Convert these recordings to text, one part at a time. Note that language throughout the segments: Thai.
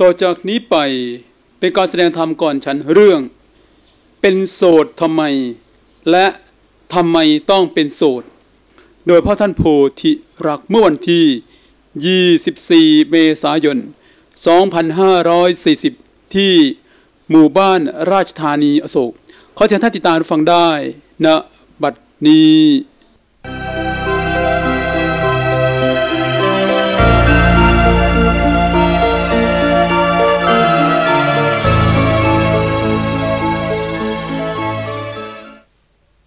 ต่อจากนี้ไปเป็นการแสดงธรรมก่อนฉันเรื่อง เป็นโสดทำไม และทำไมต้องเป็นโสด โดยพ่อท่านโพธิรักเมื่อวันที่ 24 เมษายน 2540 ที่หมู่บ้านราชธานีอโศกขอเชิญท่านติดตามฟังได้ณนะบัดนี้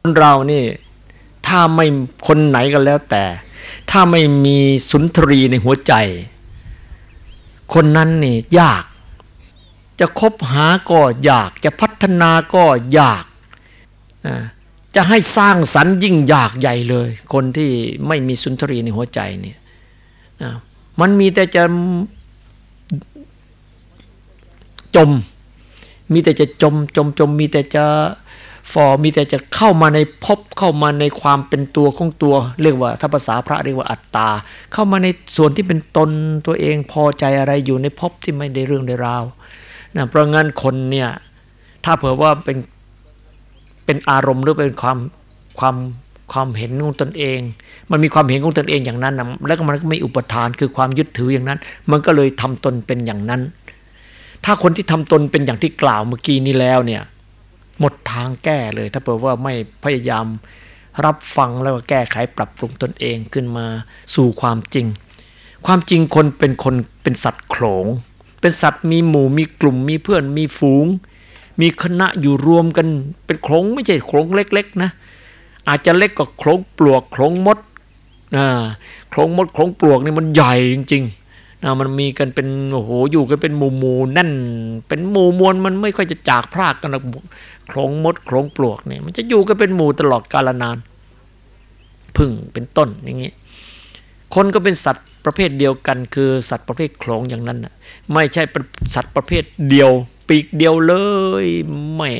คนเรานี่ถ้าไม่คนไหนก็แล้วแต่ ถ้าไม่มีสุนทรีในหัวใจ คนนั้นนี่ยาก จะคบหาก็ยาก จะพัฒนาก็ยากจะให้สร้างสรรค์ยิ่งยากใหญ่เลย คนที่ไม่มีสุนทรีในหัวใจเนี่ยมันมีแต่จะจม มีแต่จะจมจมจมมีแต่จะ ฟอมีแต่จะเข้ามาในภพเข้ามาในความเป็นตัวของตัว เรียกว่าถ้าภาษาพระเรียกว่าอัตตา เข้ามาในส่วนที่เป็นตนตัวเองพอใจอะไรอยู่ในภพที่ไม่ได้เรื่องได้ราวนะเพราะงั้นคนเนี่ยถ้าเผื่อว่าเป็นเป็นอารมณ์หรือเป็นความความความเห็นของตนเอง มันมีความเห็นของตนเองอย่างนั้นนะแล้วก็มันก็ไม่อุปทานคือความยึดถืออย่างนั้น มันก็เลยทำตนเป็นอย่างนั้น ถ้าคนที่ทำตนเป็นอย่างที่กล่าวเมื่อกี้นี้แล้วเนี่ย หมดทางแก้เลย ถ้าเผื่อว่าไม่พยายามรับฟังแล้วก็แก้ไขปรับปรุงตนเองขึ้นมาสู่ความจริง ความจริงคนเป็นคนเป็นสัตว์โขลง เป็นสัตว์มีหมู่มีกลุ่มมีเพื่อนมีฝูง มีคณะอยู่รวมกันเป็นโขลงไม่ใช่โขลงเล็กๆนะ อาจจะเล็กกว่าโขลงปลวกโขลงมดนะโขลงมดโขลงปลวกนี่มันใหญ่จริงๆนะมันมีกันเป็นโอ้โหอยู่กันเป็นหมู่หมู่แน่น เป็นหมู่มวลมันไม่ค่อยจะจากพรากกันนะ โขลงมดโขลงปลวกเนี่ยมันจะอยู่กันเป็นหมู่ตลอดกาลนานพึ่งเป็นต้นอย่างนี้ คนก็เป็นสัตว์ประเภทเดียวกัน คือสัตว์ประเภทโขลงอย่างนั้นนะไม่ใช่สัตว์ประเภทเดียว ปีกเดียวเลยไม่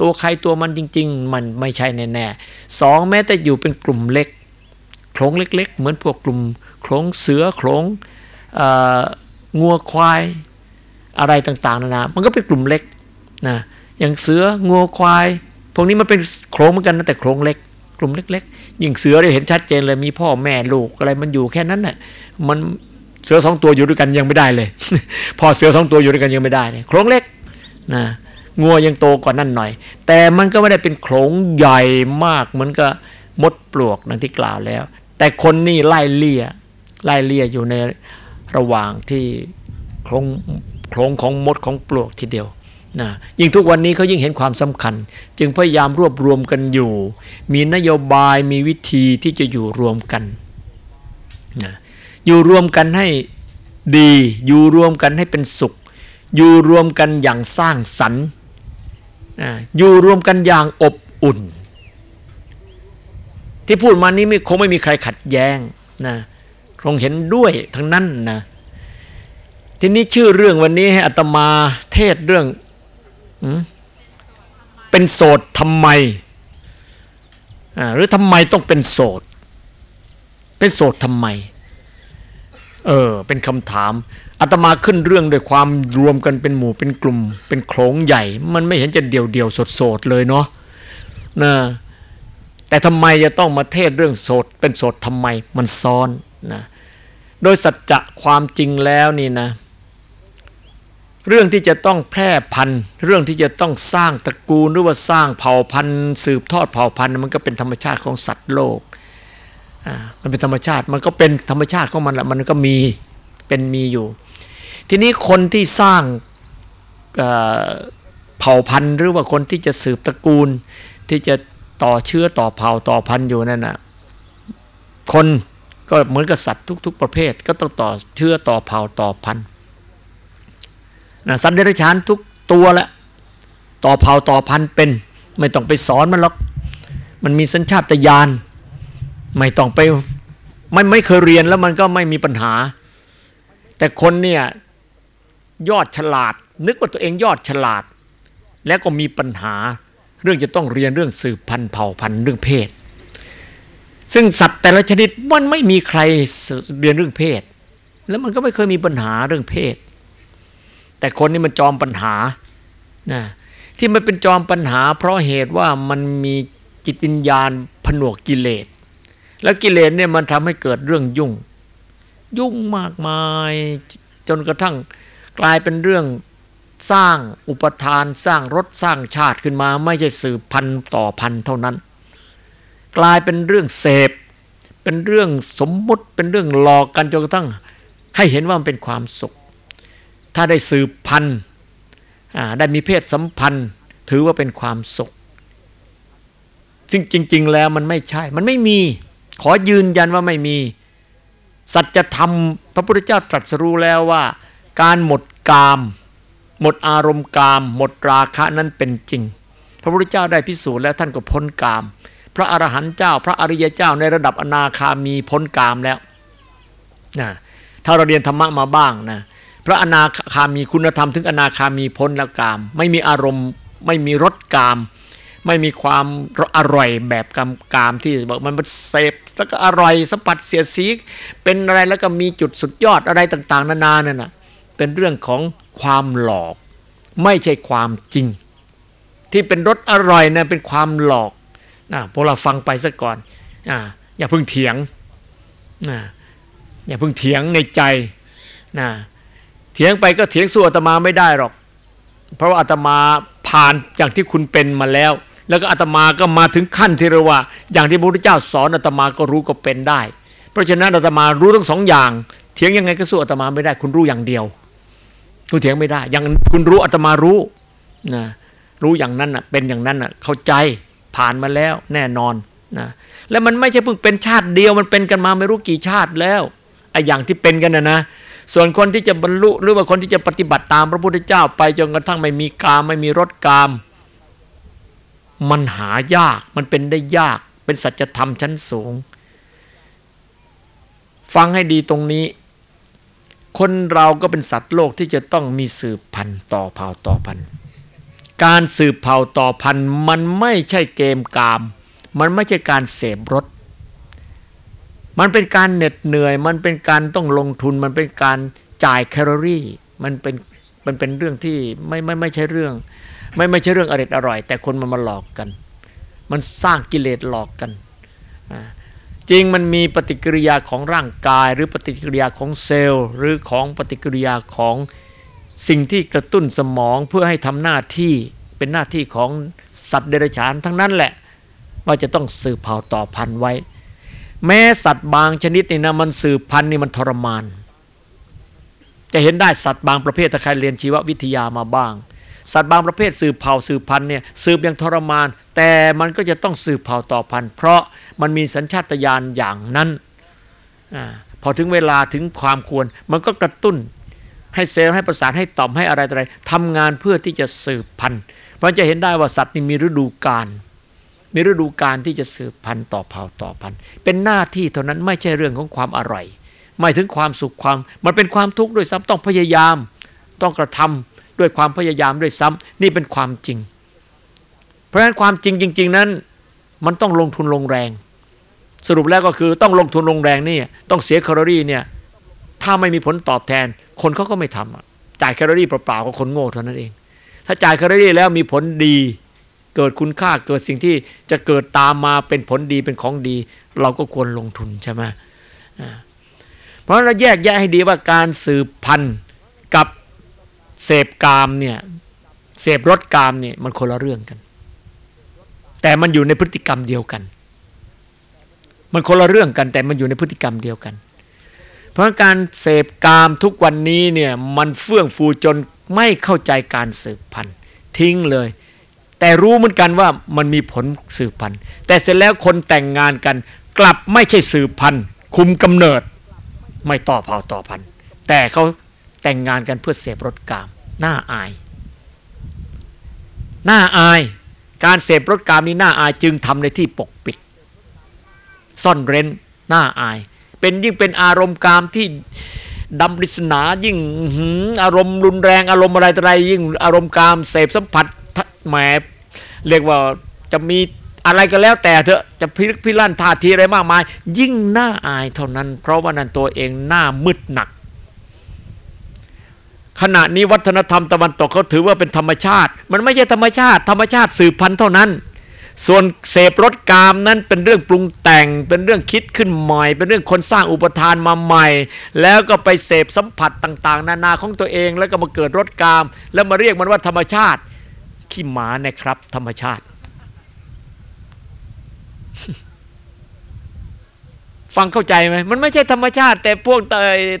ตัวใครตัวมันจริง ๆ มันไม่ใช่แน่ๆสองแม้แต่อยู่เป็นกลุ่มเล็กโขลงเล็ก ๆ เหมือนพวกกลุ่มโขลงเสือโขลงงัวควายอะไรต่างๆนานา มันก็เป็นกลุ่มเล็กนะ อย่างเสืองัวควาย พวกนี้มันเป็นโครงเหมือนกันนะแต่โครงเล็ก กลุ่มเล็ก ๆ ยิ่งเสือเราเห็นชัดเจนเลยมีพ่อแม่ลูกอะไรมันอยู่แค่นั้นแหละมันเสือสองตัวอยู่ด้วยกันยังไม่ได้เลย พอเสือสองตัวอยู่ด้วยกันยังไม่ได้เลยโครงเล็กนะงัวยังโตกว่านั่นหน่อย แต่มันก็ไม่ได้เป็นโครงใหญ่มากเหมือนกับมดปลวกนั่นที่กล่าวแล้ว แต่คนนี่ไล่เลี่ยไล่เลี่ยอยู่ในระหว่างที่โครงโครงของมดของปลวกทีเดียว นะยิ่งทุกวันนี้เขายิ่งเห็นความสำคัญ จึงพยายามรวบรวมกันอยู่ มีนโยบายมีวิธีที่จะอยู่รวมกันนะอยู่รวมกันให้ดี อยู่รวมกันให้เป็นสุข อยู่รวมกันอย่างสร้างสรรค์นะอยู่รวมกันอย่างอบอุ่น ที่พูดมานี้ไม่คงไม่มีใครขัดแย้งนะคงเห็นด้วยทั้งนั้นนะทีนี้ชื่อเรื่องวันนี้ให้อัตมาเทศเรื่อง เป็นโสดทำไมหรือทำไมต้องเป็นโสด เป็นโสดทำไม เออ เป็นคำถามอาตมาขึ้นเรื่องด้วยความรวมกันเป็นหมู่เป็นกลุ่ม เป็นโขลงใหญ่ มันไม่เห็นจะเดี่ยวเดี่ยวสดโสดเลยเนาะนะแต่ทำไมจะต้องมาเทศเรื่องโสด เป็นโสดทำไมมันซ้อนนะโดยสัจจะความจริงแล้วนี่นะ เรื่องที่จะต้องแพร่พันธุ์ เรื่องที่จะต้องสร้างตระกูลหรือว่าสร้างเผ่าพันธุ์ สืบทอดเผ่าพันธุ์มันก็เป็นธรรมชาติของสัตว์โลกอ่ามันเป็นธรรมชาติมันก็เป็นธรรมชาติของมันแหละมันก็มีเป็นมีอยู่ ทีนี้คนที่สร้างเผ่าพันธุ์ หรือว่าคนที่จะสืบตระกูล ที่จะต่อเชื้อต่อเผ่าต่อพันธุ์อยู่นั่นนะคนก็เหมือนกับสัตว์ทุก ๆ ประเภท ก็ต้องต่อเชื้อต่อเผ่าต่อพันธุ์ นะสัตว์เดรัจฉานทุกตัวแหละต่อเผ่าต่อพันธุ์เป็น ไม่ต้องไปสอนมันหรอก มันมีสัญชาตญาณไม่ต้องไปไม่ไม่เคยเรียนแล้วมันก็ไม่มีปัญหา แต่คนเนี่ยยอดฉลาด นึกว่าตัวเองยอดฉลาด แล้วก็มีปัญหา เรื่องจะต้องเรียนเรื่องสืบพันธุ์เผ่าพันธุ์เรื่องเพศ ซึ่งสัตว์แต่ละชนิดมันไม่มีใครเรียนเรื่องเพศ แล้วมันก็ไม่เคยมีปัญหาเรื่องเพศ แต่คนนี้มันจอมปัญหานะที่มันเป็นจอมปัญหา เพราะเหตุว่ามันมีจิตวิญญาณผนวกกิเลส แล้วกิเลสเนี่ยมันทำให้เกิดเรื่องยุ่ง ยุ่งมากมายจนกระทั่งกลายเป็นเรื่องสร้างอุปทานสร้างรถสร้างชาติขึ้นมา ไม่ใช่สืบพันต่อพันเท่านั้น กลายเป็นเรื่องเสพ เป็นเรื่องสมมุติเป็นเรื่องหลอกกันจนกระทั่งให้เห็นว่ามันเป็นความสุข ถ้าได้สืบพันธุ์ได้มีเพศสัมพันธ์ ถือว่าเป็นความสุข ซึ่งจริง ๆ แล้วมันไม่ใช่ มันไม่มี ขอยืนยันว่าไม่มี สัจธรรมพระพุทธเจ้าตรัสรู้แล้วว่า การหมดกาม หมดอารมณ์กาม หมดราคะนั้นเป็นจริง พระพุทธเจ้าได้พิสูจน์แล้วท่านก็พ้นกาม พระอรหันต์เจ้า พระอริยเจ้าในระดับอนาคามีพ้นกามแล้วนะถ้าเราเรียนธรรมะมาบ้างนะ พระอนาคามีคุณธรรมถึงอนาคามีพ้นแล้วกาม ไม่มีอารมณ์ ไม่มีรสกาม ไม่มีความอร่อยแบบกามกามที่บอกมันเสพแล้วก็อร่อยสัมผัสเสียสีเป็นอะไรแล้วก็มีจุดสุดยอดอะไรต่างๆ นานานั่นนะเป็นเรื่องของความหลอก ไม่ใช่ความจริง ที่เป็นรสอร่อยนะเป็นความหลอกนะพวกเราฟังไปซะก่อนอ่าอย่าเพิ่งเถียงนะอย่าเพิ่งเถียงในใจนะ เถียงไปก็เถียงสู้อาตมาไม่ได้หรอก เพราะว่าอาตมาผ่านอย่างที่คุณเป็นมาแล้ว แล้วก็อาตมาก็มาถึงขั้นที่เรียกว่า อย่างที่พระพุทธเจ้าสอนอาตมาก็รู้ก็เป็นได้ เพราะฉะนั้นอาตมารู้ทั้งสองอย่าง เถียงยังไงก็สู้อาตมาไม่ได้ คุณรู้อย่างเดียวคุณเถียงไม่ได้ อยังคุณรู้อาตมารู้นะรู้อย่างนั้นอะเป็นอย่างนั้นอะเข้าใจผ่านมาแล้วแน่นอนนะแล้วมันไม่ใช่เพิ่งเป็นชาติเดียวมันเป็นกันมาไม่รู้กี่ชาติแล้วไอ้อย่างที่เป็นกันนะนะ ส่วนคนที่จะบรรลุหรือว่าคนที่จะปฏิบัติตามพระพุทธเจ้าไปจนกระทั่งไม่มีกามไม่มีรสกาม มันหายากมันเป็นได้ยากเป็นสัจธรรมชั้นสูง ฟังให้ดีตรงนี้ คนเราก็เป็นสัตว์โลกที่จะต้องมีสืบพันธุ์ต่อเผ่าต่อพันธุ์การสืบเผ่าต่อพันธุ์มันไม่ใช่เกมกาม มันไม่ใช่การเสพรส มันเป็นการเหน็ดเหนื่อย มันเป็นการต้องลงทุน มันเป็นการจ่ายแคลอรี่ มันเป็นมันเป็นเรื่องที่ไม่ไม่ไม่ใช่เรื่อง ไม่ไม่ใช่เรื่องอร่อยอร่อย แต่คนมันมาหลอกกัน มันสร้างกิเลสหลอกกัน จริงมันมีปฏิกิริยาของร่างกาย หรือปฏิกิริยาของเซลล์ หรือของปฏิกิริยาของสิ่งที่กระตุ้นสมองเพื่อให้ทำหน้าที่เป็นหน้าที่ของสัตว์เดรัจฉานทั้งนั้นแหละ ว่าจะต้องสืบเผ่าต่อพันธุ์ไว้ แม้สัตว์บางชนิดนี่นะมันสืบพันธุ์นี่มันทรมาน จะเห็นได้สัตว์บางประเภทถ้าใครเรียนชีววิทยามาบ้าง สัตว์บางประเภทสืบเผ่าสืบพันธุ์เนี่ยสืบอย่างทรมาน แต่มันก็จะต้องสืบเผ่าต่อพันธุ์ เพราะมันมีสัญชาตญาณอย่างนั้นอพอถึงเวลาถึงความควร มันก็กระตุ้นให้เซลล์ให้ประสานให้ต่อมให้อะไรอะไรทำงานเพื่อที่จะสืบพันธุ์เพราะจะเห็นได้ว่าสัตว์นี่มีฤดูกาล มีฤดูการที่จะสืบพันธุ์ต่อเผ่าต่อพันธุ์ เป็นหน้าที่เท่านั้นไม่ใช่เรื่องของความอร่อย ไม่ถึงความสุขความ มันเป็นความทุกข์ด้วยซ้ำต้องพยายาม ต้องกระทำด้วยความพยายามด้วยซ้ำนี่เป็นความจริง เพราะฉะนั้นความจริงจริง ๆ นั้น มันต้องลงทุนลงแรง สรุปแล้วก็คือต้องลงทุนลงแรงนี่ต้องเสียแคลอรี่เนี่ยถ้าไม่มีผลตอบแทน คนเขาก็ไม่ทำจ่ายแคลอรี่เปล่าๆก็คนโง่เท่านั้นเอง ถ้าจ่ายแคลอรี่แล้วมีผลดี เกิดคุณค่าเกิดสิ่งที่จะเกิดตามมาเป็นผลดีเป็นของดี เราก็ควรลงทุนใช่ไหมเพราะเราแยกแยะให้ดีว่าการสืบพันธุ์กับเสพกามเนี่ยเสพรสกามเนี่ยมันคนละเรื่องกัน แต่มันอยู่ในพฤติกรรมเดียวกัน มันคนละเรื่องกันแต่มันอยู่ในพฤติกรรมเดียวกัน เพราะการเสพกามทุกวันนี้เนี่ยมันเฟื่องฟูจนไม่เข้าใจการสืบพันธุ์ทิ้งเลย แต่รู้เหมือนกันว่ามันมีผลสืบพันธุ์ แต่เสร็จแล้วคนแต่งงานกัน กลับไม่ใช่สืบพันธุ์ คุมกำเนิด ไม่ต่อเผ่าต่อพันธุ์แต่เขาแต่งงานกันเพื่อเสพรสกามน่าอายน่าอาย การเสพรสกามนี้น่าอายจึงทำในที่ปกปิด ซ่อนเร้นน่าอาย เป็นยิ่งเป็นอารมณ์กามที่ดำปริศนายิ่งอารมณ์รุนแรงอารมณ์อะไรอะไรยิ่งอารมณ์กามเสพสัมผัสแหม เรียกว่าจะมีอะไรก็แล้วแต่เถอะจะพิกพิลั่นท่าทีอะไรมากมาย ยิ่งน่าอายเท่านั้น เพราะว่านั้นตัวเองหน้ามืดหนัก ขณะนี้วัฒนธรรมตะวันตกเขาถือว่าเป็นธรรมชาติ มันไม่ใช่ธรรมชาติ ธรรมชาติสืบพันธุ์เท่านั้น ส่วนเสพรสกามนั้นเป็นเรื่องปรุงแต่ง เป็นเรื่องคิดขึ้นใหม่ เป็นเรื่องคนสร้างอุปทานมาใหม่ แล้วก็ไปเสพสัมผัสต่าง ๆ นานาของตัวเอง แล้วก็มาเกิดรสกาม แล้วมาเรียกมันว่าธรรมชาติ ขี้หมานะครับ ธรรมชาติ ฟังเข้าใจไหมมันไม่ใช่ธรรมชาติ แต่พวก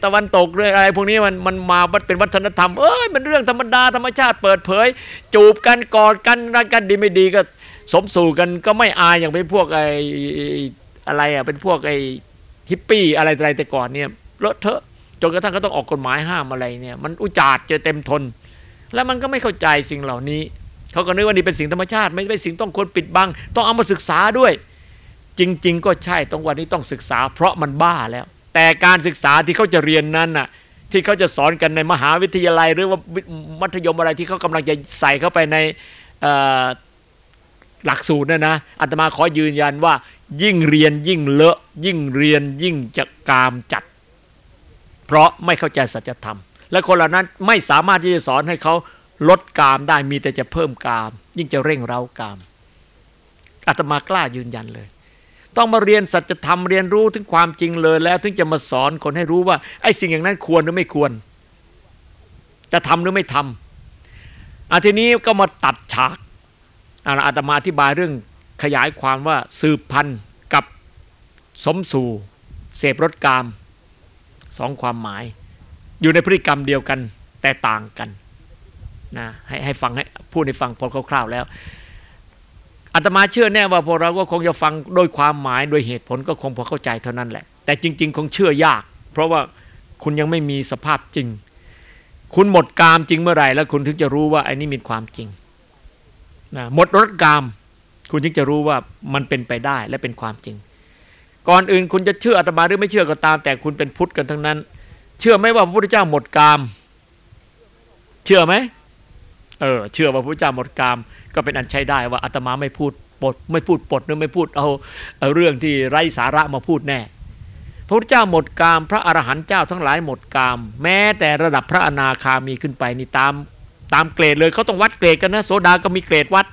ตะวันตกเรื่องอะไร พวกนี้มันมันมาเป็นวัฒนธรรมเอ้ยมันเรื่องธรรมดาธรรมชาติเปิดเผย จูบกันกอดกันรักกันดีไม่ดีก็ สมสู่กันก็ไม่อายอย่างเป็นพวกไอ้อะไรอะเป็นพวกไอ้ฮิปปี้อะไรอะไรแต่ก่อนเนี่ยเลอะเทอะจนกระทั่งก็ต้องออกกฎหมายห้ามอะไรเนี่ย มันอุจาดเจอเต็มทน แล้วมันก็ไม่เข้าใจสิ่งเหล่านี้ เขาก็นึกว่านี่เป็นสิ่งธรรมชาติ ไม่ใช่สิ่งต้องควรปิดบัง ต้องเอามาศึกษาด้วย จริง ๆ ก็ใช่ตรงวันนี้ต้องศึกษา เพราะมันบ้าแล้ว แต่การศึกษาที่เขาจะเรียนนั้นน่ะที่เขาจะสอนกันในมหาวิทยาลัย หรือว่ามัธยมอะไรที่เขากำลังจะใส่เข้าไปในหลักสูตรนะนะอาตมาขอยืนยันว่า ยิ่งเรียนยิ่งเลอะ ยิ่งเรียนยิ่งจะกามจัด เพราะไม่เข้าใจสัจธรรม และคนเหล่านั้นไม่สามารถที่จะสอนให้เขา ลดกามได้มีแต่จะเพิ่มกาม ยิ่งจะเร่งเร้ากามอาตมากล้ายืนยันเลย ต้องมาเรียนสัจธรรมเรียนรู้ถึงความจริงเลยแล้ว ถึงจะมาสอนคนให้รู้ว่าไอ้สิ่งอย่างนั้นควรหรือไม่ควร จะทำหรือไม่ทำอาทีนี้ก็มาตัดฉากอาตมาอธิบายเรื่องขยายความว่าสืบพันธุ์กับสมสู่เสพรสกามสองความหมาย อยู่ในพฤติกรรมเดียวกันแต่ต่างกัน นะให้ให้ฟังให้พูดให้ฟังพอคร่าวๆแล้วอาตมาเชื่อแน่ว่าพวกเราก็คงจะฟังโดยความหมายโดยเหตุผลก็คงพอเข้าใจเท่านั้นแหละ แต่จริง ๆ คงเชื่อยาก เพราะว่าคุณยังไม่มีสภาพจริง คุณหมดกามจริงเมื่อไหร่แล้วคุณถึงจะรู้ว่าไอ้นี่มีความจริงนะหมดรสกาม คุณถึงจะรู้ว่ามันเป็นไปได้และเป็นความจริง ก่อนอื่นคุณจะเชื่ออาตมาหรือไม่เชื่อก็ตาม แต่คุณเป็นพุทธกันทั้งนั้น เชื่อไหมว่าพระพุทธเจ้าหมดกาม เชื่อไหม เออเชื่อว่าพระพุทธเจ้าหมดกามก็เป็นอันใช้ได้ว่าอาตมาไม่พูดปดไม่พูดปดหรือไม่พูดเอาเอาเรื่องที่ไร้สาระมาพูดแน่ พระพุทธเจ้าหมดกาม พระอรหันต์เจ้าทั้งหลายหมดกาม แม้แต่ระดับพระอนาคามีขึ้นไปนี่ตามตามเกรดเลยเขาต้องวัดเกรดกันนะโสดาก็มีเกรดวัด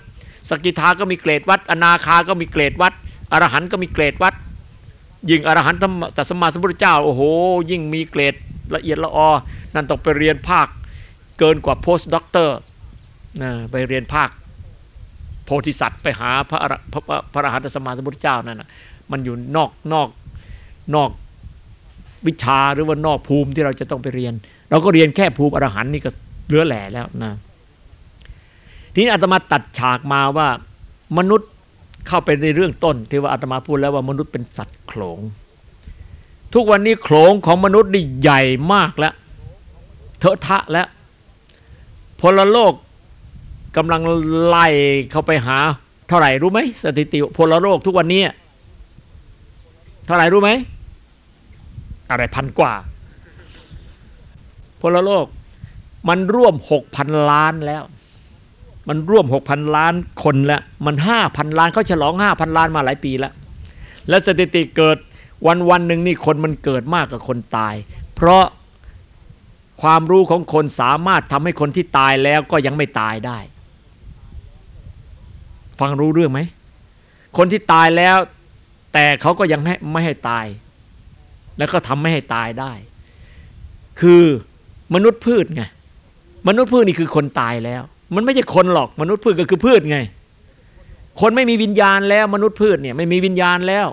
สกิทาก็มีเกรดวัด อนาคาก็มีเกรดวัดอรหันต์ก็มีเกรดวัด ยิ่งอรหันตสัมมาสัมพุทธเจ้าโอ้โห ยิ่งมีเกรดละเอียดละออนั่นต้องไปเรียนภาคเกินกว่า post doctor ไปเรียนภาคโพธิสัตว์ไปหาพระพระพระอรหันตสัมมาสัมพุทธเจ้านั่นนะมันอยู่นอกนอกนอกวิชาหรือว่านอกภูมิที่เราจะต้องไปเรียน เราก็เรียนแค่ภูมิอรหันต์นี่ก็เหลือแหล่แล้วนะทีนี้อาตมาตัดฉากมาว่ามนุษย์เข้าไปในเรื่องต้น ที่ว่าอาตมาพูดแล้วว่ามนุษย์เป็นสัตว์โขลง ทุกวันนี้โขลงของมนุษย์นี่ใหญ่มากแล้วเถอะทะแล้วพลโลก กำลังไล่เข้าไปหา เท่าไหร่รู้ไหมสถิติพลโลกทุกวันนี้ เท่าไหร่รู้ไหมอะไรพันกว่าพลโลกมันร่วมหกพันล้านแล้ว มันร่วมหกพันล้านคนแล้ว มันห้าพันล้านเขาฉลองห้าพันล้านมาหลายปีแล้ว และสถิติเกิดวันวันหนึ่งนี่คนมันเกิดมากกว่าคนตาย เพราะความรู้ของคนสามารถทำให้คนที่ตายแล้วก็ยังไม่ตายได้ ฟังรู้เรื่องไหม คนที่ตายแล้ว แต่เขาก็ยังไม่ให้ตาย แล้วก็ทำไม่ให้ตายได้ คือมนุษย์พืชไงมนุษย์พืชนี่คือคนตายแล้ว มันไม่ใช่คนหรอก มนุษย์พืชก็คือพืชไง คนไม่มีวิญญาณแล้ว มนุษย์พืชเนี่ยไม่มีวิญญาณแล้ว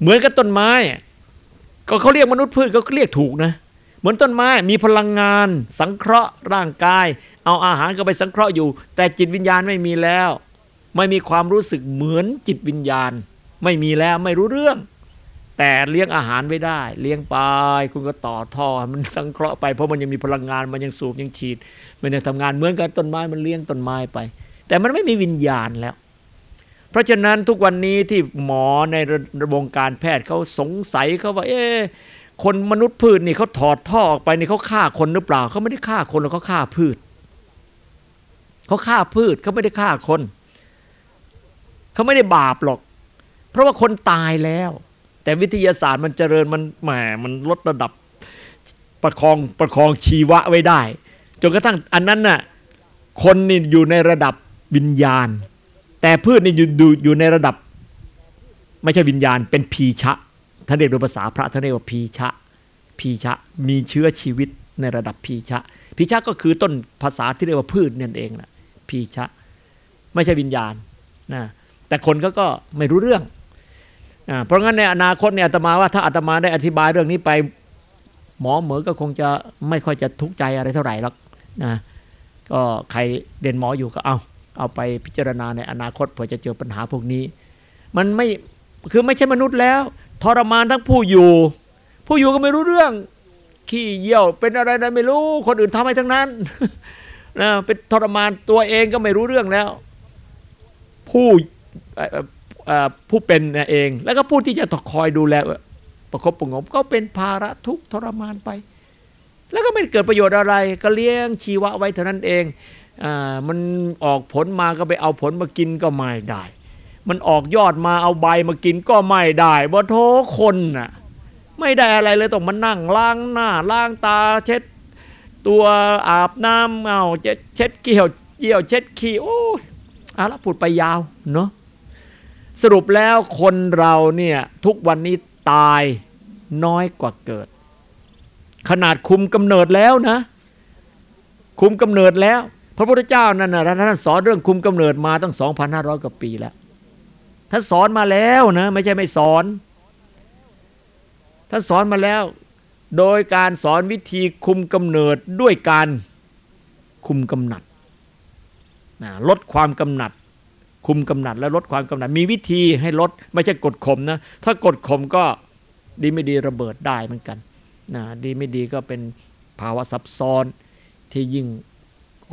เหมือนกับต้นไม้ ก็เขาเรียกมนุษย์พืชก็เรียกถูกนะ เหมือนต้นไม้มีพลังงาน สังเคราะห์ร่างกาย เอาอาหารก็ไปสังเคราะห์อยู่ แต่จิตวิญญาณไม่มีแล้ว ไม่มีความรู้สึกเหมือนจิตวิญญาณ ไม่มีแล้วไม่รู้เรื่อง แต่เลี้ยงอาหารไม่ได้ เลี้ยงไปคุณก็ต่อท่อมันสังเคราะห์ไปเพราะมันยังมีพลังงานมันยังสูบยังฉีด มันยังทำงานเหมือนกับต้นไม้มันเลี้ยงต้นไม้ไป แต่มันไม่มีวิญญาณแล้วเพราะฉะนั้นทุกวันนี้ที่หมอในระวงการแพทย์เขาสงสัยเขาว่า เอ๊ คนมนุษย์พืชนี่เขาถอดท่อออกไปนี่เขาฆ่าคนหรือเปล่าเขาไม่ได้ฆ่าคนหรอกเขาฆ่าพืชเขาฆ่าพืชเขาไม่ได้ฆ่าคนเขาไม่ได้บาปหรอก เพราะว่าคนตายแล้ว แต่วิทยาศาสตร์มันเจริญมันแหมมันลดระดับประคองประคองชีวะไว้ได้จนกระทั่งอันนั้นน่ะคนนี่อยู่ในระดับวิญญาณ แต่พืชนี่อยู่อยู่ในระดับ ไม่ใช่วิญญาณเป็นพีชะ ท่านเรียกโดยภาษาพระท่านเรียกว่าพีชะพีชะมีเชื้อชีวิตในระดับพีชะพีชะก็คือต้นภาษาที่เรียกว่าพืชนั่นเองนะพีชะไม่ใช่วิญญาณนะแต่คนก็ก็ไม่รู้เรื่องเพราะงั้นในอนาคตเนี่ยอาตมาว่าถ้าอาตมาได้อธิบายเรื่องนี้ไปหมอเหมือก็คงจะไม่ค่อยจะทุกข์ใจอะไรเท่าไหร่หรอกนะก็ใครเด่นหมออยู่ก็เอาเอาไปพิจารณาในอนาคตเผื่อจะเจอปัญหาพวกนี้ มันไม่คือไม่ใช่มนุษย์แล้ว ทรมานทั้งผู้อยู่ ผู้อยู่ก็ไม่รู้เรื่อง ขี้เยี่ยว เป็นอะไรนะไม่รู้ คนอื่นทำให้ทั้งนั้นนะเป็นทรมานตัวเองก็ไม่รู้เรื่องแล้ว ผู้ผู้เป็นเอง แล้วก็ผู้ที่จะคอยดูแลประคบประงมก็เป็นภาระทุกทรมานไป แล้วก็ไม่เกิดประโยชน์อะไร ก็เลี้ยงชีวะไว้เท่านั้นเองอมันออกผลมาก็ไปเอาผลมากินก็ไม่ได้ มันออกยอดมาเอาใบมากินก็ไม่ได้บ่โทคนน่ะไม่ได้อะไรเลยต้องมานั่งล้างหน้าล้างตาเช็ด ตัวอาบน้ำเอาเช็ดเกี่ยวเกี่ยวเช็ดขี้โอ้ยอาละพูดไปยาวเนาะสรุปแล้วคนเราเนี่ยทุกวันนี้ตายน้อยกว่าเกิด ขนาดคุมกำเนิดแล้วนะ คุมกำเนิดแล้ว พระพุทธเจ้านั่นนะท่านสอนเรื่องคุมกำเนิดมาตั้ง 2,500 กว่าปีแล้ว ท่าสอนมาแล้วนะ ไม่ใช่ไม่สอนท่าสอนมาแล้ว โดยการสอนวิธีคุมกำเนิดด้วยการคุมกำหนัดลดความกำหนัด คุมกำหนัดและลดความกำหนัด มีวิธีให้ลดไม่ใช่กดข่มนะ ถ้ากดข่มก็ดีไม่ดีระเบิดได้เหมือนกันนะดีไม่ดีก็เป็นภาวะซับซ้อนที่ยิ่ง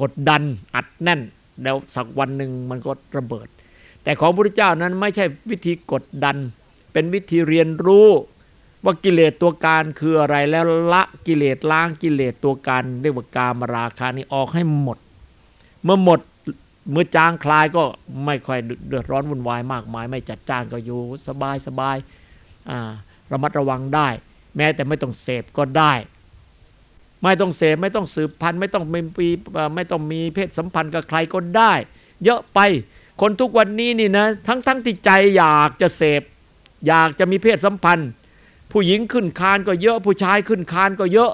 กดดันอัดแน่น แล้วสักวันหนึ่งมันก็ระเบิด แต่ของพระพุทธเจ้านั้นไม่ใช่วิธีกดดัน เป็นวิธีเรียนรู้ว่ากิเลสตัวการคืออะไรแล้วละกิเลสล้างกิเลสตัวการเรียกว่ากามราคานี้ออกให้หมด เมื่อหมดเมื่อจางคลายก็ไม่ค่อยเดือดร้อนวุ่นวายมากมาย ไม่จัดจ้านก็อยู่สบายสบายระมัดระวังได้ แม้แต่ไม่ต้องเสพก็ได้ ไม่ต้องเสพไม่ต้องสืบพันธุ์ไม่ต้องมีไม่ต้องมีเพศสัมพันธ์กับใครก็ได้ เยอะไป คนทุกวันนี้นี่นะ ทั้งทั้งที่ใจอยากจะเสพ อยากจะมีเพศสัมพันธ์ ผู้หญิงขึ้นคานก็เยอะ ผู้ชายขึ้นคานก็เยอะ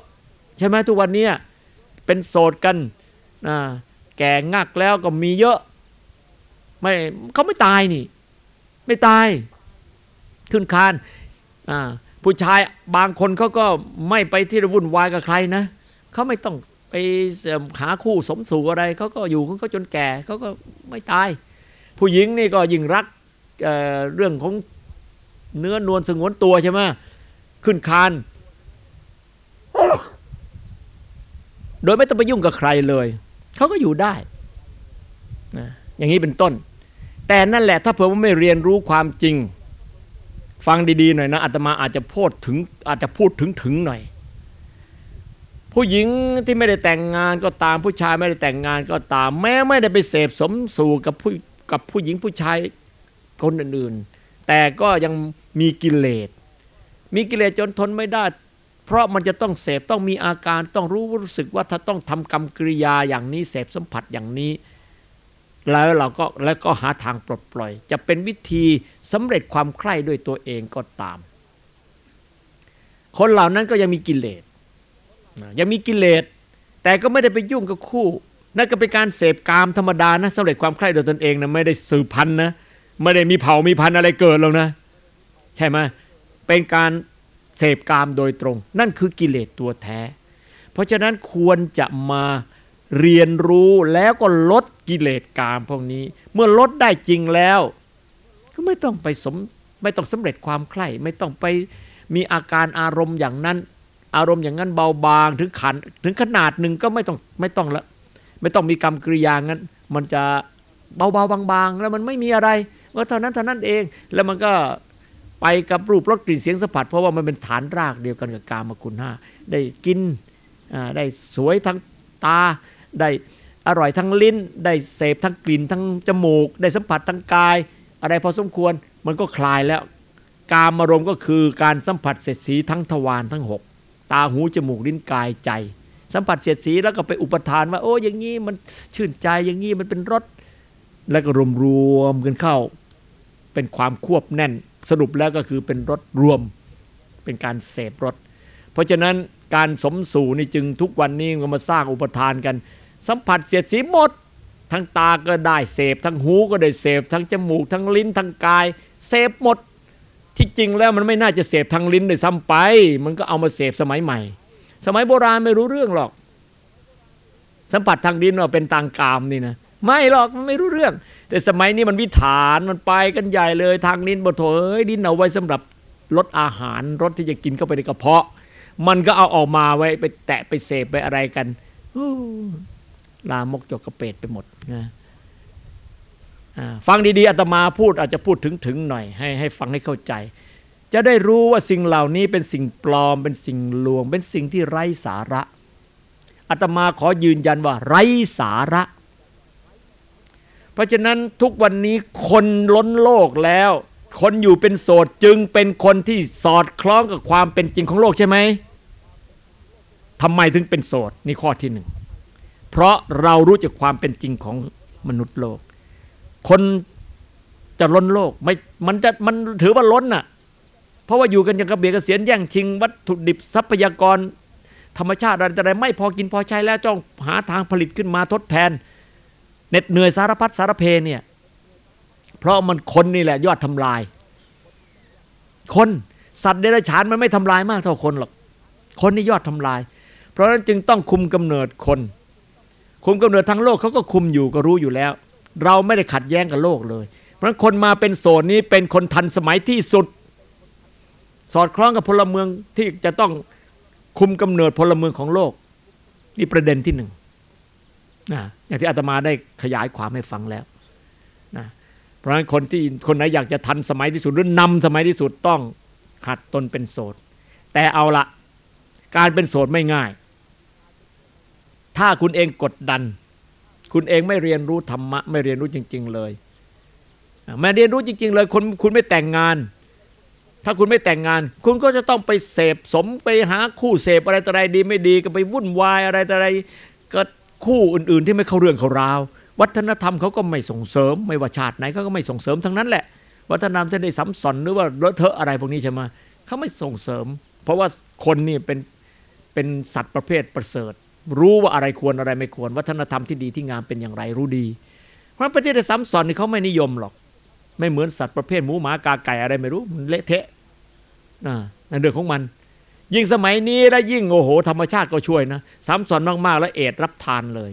ใช่ไหมทุกวันนี้เป็นโสดกันนะแก่งักแล้วก็มีเยอะ ไม่เขาไม่ตายนี่ ไม่ตาย ขึ้นคานอ่าผู้ชายบางคนเขาก็ไม่ไปที่วุ่นวายกับใครนะเขาไม่ต้องไปหาคู่สมสู่อะไรเขาก็อยู่เขาก็จนแก่เขาก็ไม่ตาย ผู้หญิงนี่ก็ยิ่งรักเเรื่องของเนื้อนวลสงวนตัวใช่ไหมขึ้นคาน โดยไม่ต้องไปยุ่งกับใครเลย เขาก็อยู่ได้นะอย่างนี้เป็นต้น แต่นั่นแหละถ้าเผื่อว่าไม่เรียนรู้ความจริง ฟังดีๆหน่อยนะอาตมาอาจจะพูดถึงอาจจะพูดถึงถึงหน่อย ผู้หญิงที่ไม่ได้แต่งงานก็ตามผู้ชายไม่ได้แต่งงานก็ตาม แม้ไม่ได้ไปเสพสมสู่กับผู้ กับผู้หญิงผู้ชายคนอื่นๆ แต่ก็ยังมีกิเลส มีกิเลสจนทนไม่ได้ เพราะมันจะต้องเสพต้องมีอาการต้องรู้รู้สึกว่าถ้าต้องทำกรรมกริยาอย่างนี้เสพสัมผัสอย่างนี้ แล้วเราก็แล้วก็หาทางปลดปล่อย จะเป็นวิธีสำเร็จความใคร่ด้วยตัวเองก็ตาม คนเหล่านั้นก็ยังมีกิเลสยังมีกิเลสแต่ก็ไม่ได้ไปยุ่งกับคู่ นั่นก็เป็นการเสพกามธรรมดานะสำเร็จความใคร่โดยตนเองนะไม่ได้สืบพันธุ์นะไม่ได้มีเผ่ามีพันธุ์อะไรเกิดหรอกนะ ใช่ไหมเป็นการเสพกามโดยตรง นั่นคือกิเลสตัวแท้ เพราะฉะนั้นควรจะมาเรียนรู้แล้วก็ลดกิเลสกามพวกนี้ เมื่อลดได้จริงแล้ว ก็ไม่ต้องไปสมไม่ต้องสำเร็จความใคร่ไม่ต้องไปมีอาการอารมณ์อย่างนั้น อารมณ์อย่างนั้นเบาบางถึงขันถึงขนาดหนึ่งก็ไม่ต้องไม่ต้องละ ไม่ต้องมีกรรมกริยางั้น มันจะเบาๆบางๆ แล้วมันไม่มีอะไรว่าเท่านั้นเท่านั้นเอง แล้วมันก็ไปกับรูปรสกลิ่นเสียงสัมผัส เพราะว่ามันเป็นฐานรากเดียวกันกับกามคุณห้าได้กินได้สวยทั้งตา ได้อร่อยทั้งลิ้น ได้เสพทั้งกลิ่นทั้งจมูก ได้สัมผัสทั้งกาย อะไรพอสมควรมันก็คลายแล้ว กามอารมณ์ก็คือการสัมผัสเสร็จสีทั้งทวารทั้งหกตาหูจมูกลิ้นกายใจ สัมผัสเสียดสีแล้วก็ไปอุปทานว่า โอ้อย่างนี้มันชื่นใจอย่างนี้มันเป็นรสแล้วก็รวมรวมกันเข้า เป็นความควบแน่น สรุปแล้วก็คือเป็นรสรวมเป็นการเสพรสเพราะฉะนั้นการสมสู่นี่จึงทุกวันนี้ก็มาสร้างอุปทานกัน สัมผัสเสียดสีหมด ทั้งตาก็ได้เสพ ทั้งหูก็ได้เสพ ทั้งจมูก ทั้งลิ้น ทั้งกาย เสพหมด ที่จริงแล้วมันไม่น่าจะเสพทางลิ้นเลยซ้ำไป มันก็เอามาเสพสมัยใหม่ สมัยโบราณไม่รู้เรื่องหรอก สัมผัสทางลิ้นว่าเป็นทางกามนี่นะไม่หรอกมันไม่รู้เรื่อง แต่สมัยนี้มันวิถานมันไปกันใหญ่เลยทางลิ้นบทเอ้ยลิ้นเอาไว้สำหรับลดอาหารรสที่จะกินเข้าไปในกระเพาะ มันก็เอาออกมาไว้ไปแตะไปเสพไปอะไรกันลามกจกกระเปดไปหมดนะฟังดีๆอาตมาพูดอาจจะพูดถึงๆหน่อย ให้ให้ฟังให้เข้าใจ จะได้รู้ว่าสิ่งเหล่านี้เป็นสิ่งปลอม เป็นสิ่งลวง เป็นสิ่งที่ไร้สาระอาตมาขอยืนยันว่า ไร้สาระ เพราะฉะนั้นทุกวันนี้คนล้นโลกแล้ว คนอยู่เป็นโสดจึงเป็นคนที่สอดคล้องกับความเป็นจริงของโลกใช่ไหมทำไมถึงเป็นโสดนี่ข้อที่หนึ่งเพราะเรารู้จักความเป็นจริงของมนุษย์โลก คนจะล้นโลกไม่มันจะมันถือว่าล้นน่ะ เพราะว่าอยู่กันอย่างกระเบียดกระเสียนแย่งชิง วัตถุดิบทรัพยากร ธรรมชาติอะไรอะไรไม่พอกินพอใช้แล้วจ้องหาทางผลิตขึ้นมาทดแทนเหน็ดเหนื่อยสารพัดสารเพเนี่ยเพราะมันคนนี่แหละยอดทำลาย คนสัตว์เดรัจฉานมันไม่ทำลายมากเท่าคนหรอกคนนี่ยอดทำลาย เพราะฉะนั้นจึงต้องคุมกำเนิดคน คุมกำเนิดทั้งโลกเขาก็คุมอยู่ก็รู้อยู่แล้ว เราไม่ได้ขัดแย้งกับโลกเลย เพราะฉะนั้นคนมาเป็นโซนนี้เป็นคนทันสมัยที่สุด สอดคล้องกับพลเมืองที่จะต้องคุมกำเนิดพลเมืองของโลก นี่ประเด็นที่หนึ่งนะอย่างที่อาตมาได้ขยายความให้ฟังแล้วนะเพราะฉะนั้นคนที่คนไหนอยากจะทันสมัยที่สุดหรือนำสมัยที่สุดต้องหัดตนเป็นโสด แต่เอาละการเป็นโสดไม่ง่าย ถ้าคุณเองกดดัน คุณเองไม่เรียนรู้ธรรมะ ไม่เรียนรู้จริง ๆ เลยไม่เรียนรู้จริง ๆ เลยคนคุณไม่แต่งงาน ถ้าคุณไม่แต่งงาน คุณก็จะต้องไปเสพสมไปหาคู่เสพอะไรต่ออะไรดีไม่ดีก็ไปวุ่นวายอะไรต่ออะไรก็คู่อื่นๆที่ไม่เข้าเรื่องเข้าราว วัฒนธรรมเขาก็ไม่ส่งเสริม ไม่ว่าชาติไหนเขาก็ไม่ส่งเสริมทั้งนั้นแหละ วัฒนธรรมที่ได้สัมสอนหรือว่าเลอะเทอะอะไรพวกนี้ใช่ไหมเขาไม่ส่งเสริม เพราะว่าคนนี่เป็นเป็นสัตว์ประเภทประเสริฐ รู้ว่าอะไรควรอะไรไม่ควร วัฒนธรรมที่ดีที่งามเป็นอย่างไรรู้ดี เพราะประเทศที่ซ้ำซ้อนนี่เขาไม่นิยมหรอก ไม่เหมือนสัตว์ประเภทหมูหมากาไก่อะไรไม่รู้มันเละเทะ นะนั่นเรื่องของมัน ยิ่งสมัยนี้แล้วยิ่งโอ้โห ธรรมชาติก็ช่วยนะซ้ำซ้อนมากๆ แล้วเอดรับทานเลย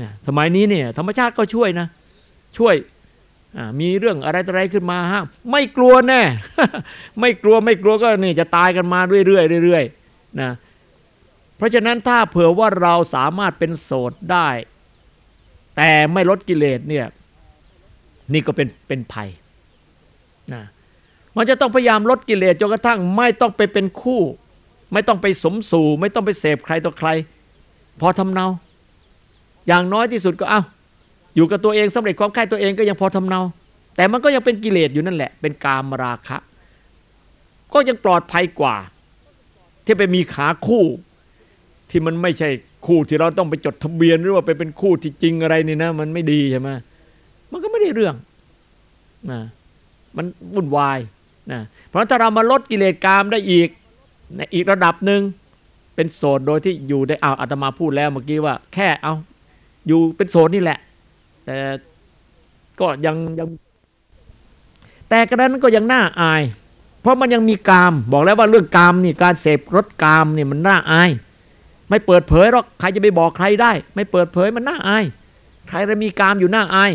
นะสมัยนี้เนี่ย ธรรมชาติก็ช่วยนะ ช่วยมีเรื่องอะไรอะไรขึ้นมาห้ามไม่กลัวแน่ ไม่กลัวไม่กลัวก็นี่จะตายกันมาเรื่อยๆเรื่อยๆนะเพราะฉะนั้นถ้าเผื่อว่าเราสามารถเป็นโสดได้ แต่ไม่ลดกิเลสเนี่ย นี่ก็เป็นเป็นภัยนะ มันจะต้องพยายามลดกิเลสจนกระทั่งไม่ต้องไปเป็นคู่ ไม่ต้องไปสมสู่ ไม่ต้องไปเสพใครต่อใคร พอทำเนา อย่างน้อยที่สุดก็เอา้าอยู่กับตัวเองสำเร็จความใคร่ตัวเองก็ยังพอทำเนา แต่มันก็ยังเป็นกิเลสอยู่นั่นแหละ เป็นกามราคะ ก็ยังปลอดภัยกว่า ที่ไปมีขาคู่ ที่มันไม่ใช่คู่ที่เราต้องไปจดทะเบียนหรือว่าไปเป็นคู่ที่จริงอะไรนี่นะ มันไม่ดีใช่ไหมมันก็ไม่ได้เรื่องนะมันวุ่นวาย นะเพราะถ้าเรามาลดกิเลสกามได้อีกในอีกระดับหนึ่งเป็นโสดโดยที่อยู่ได้เอาอาตมาพูดแล้วเมื่อกี้ว่า แค่เอาอยู่เป็นโสดนี่แหละ แต่ก็ยังยังแต่กระนั้นก็ยังน่าอาย เพราะมันยังมีกาม บอกแล้วว่าเรื่องกามนี่การเสพรสกามนี่มันน่าอาย ไม่เปิดเผยหรอกใครจะไปบอกใครได้ ไม่เปิดเผยมันน่าอาย ใครจะมีกามอยู่น่าอาย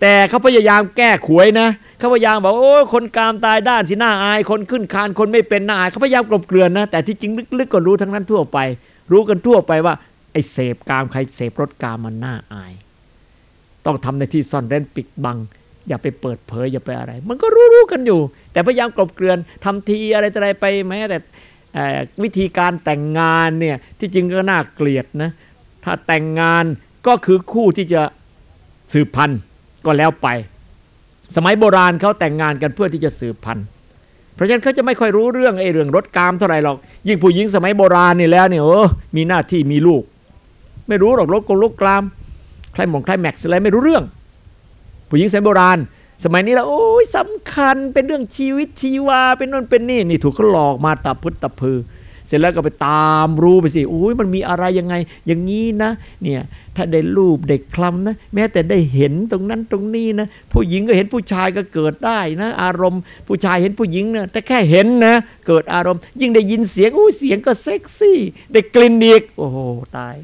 แต่เขาพยายามแก้ขวยนะ เขาพยายามบอกโอ้คนกามตายด้านสิน่าอาย คนขึ้นคานคนไม่เป็นน่าอายเขาพยายามกลบเกลื่อนนะแต่ที่จริงลึกๆก็รู้ทั้งนั้นทั่วไป รู้กันทั่วไปว่าไอ้เสพกามใครเสพรสกามมันน่าอาย ต้องทำในที่ซ่อนเร้นปิดบัง อย่าไปเปิดเผยอย่าไปอะไร มันก็รู้ๆกันอยู่ แต่พยายามกลบเกลื่อนทำทีอะไรอะไรไปแม้แต่วิธีการแต่งงานเนี่ยที่จริงก็น่าเกลียดนะถ้าแต่งงานก็คือคู่ที่จะสืบพันธุ์ก็แล้วไป สมัยโบราณเขาแต่งงานกันเพื่อที่จะสืบพันธุ์ เพราะฉะนั้นเขาจะไม่ค่อยรู้เรื่องไอ้เรื่องรถกามเท่าไหร่หรอก ยิ่งผู้หญิงสมัยโบราณนี่แล้วเนี่ยโอ้มีหน้าที่มีลูก ไม่รู้หรอกรถกงรถกรามใครหมองใครแม็กซ์อะไรไม่รู้เรื่อง ผู้หญิงสมัยโบราณ สมัยนี้แล้วโอ้ยสำคัญเป็นเรื่องชีวิตชีวาเป็นนั่นเป็นนี่นี่ถูกเขาหลอกมาตับพุทตะพือ เสร็จแล้วก็ไปตามรู้ไปสิอุ้ยมันมีอะไรยังไง อย่างนี้นะเนี่ยถ้าได้ลูบได้คลำนะแม้แต่ได้เห็นตรงนั้นตรงนี้นะผู้หญิงก็เห็นผู้ชายก็เกิดได้นะ อารมณ์ผู้ชายเห็นผู้หญิงนะแต่แค่เห็นนะเกิดอารมณ์ ยิ่งได้ยินเสียงอุ้ยเสียงก็เซ็กซี่ ได้กลิ่นอีกโอ้โหตาย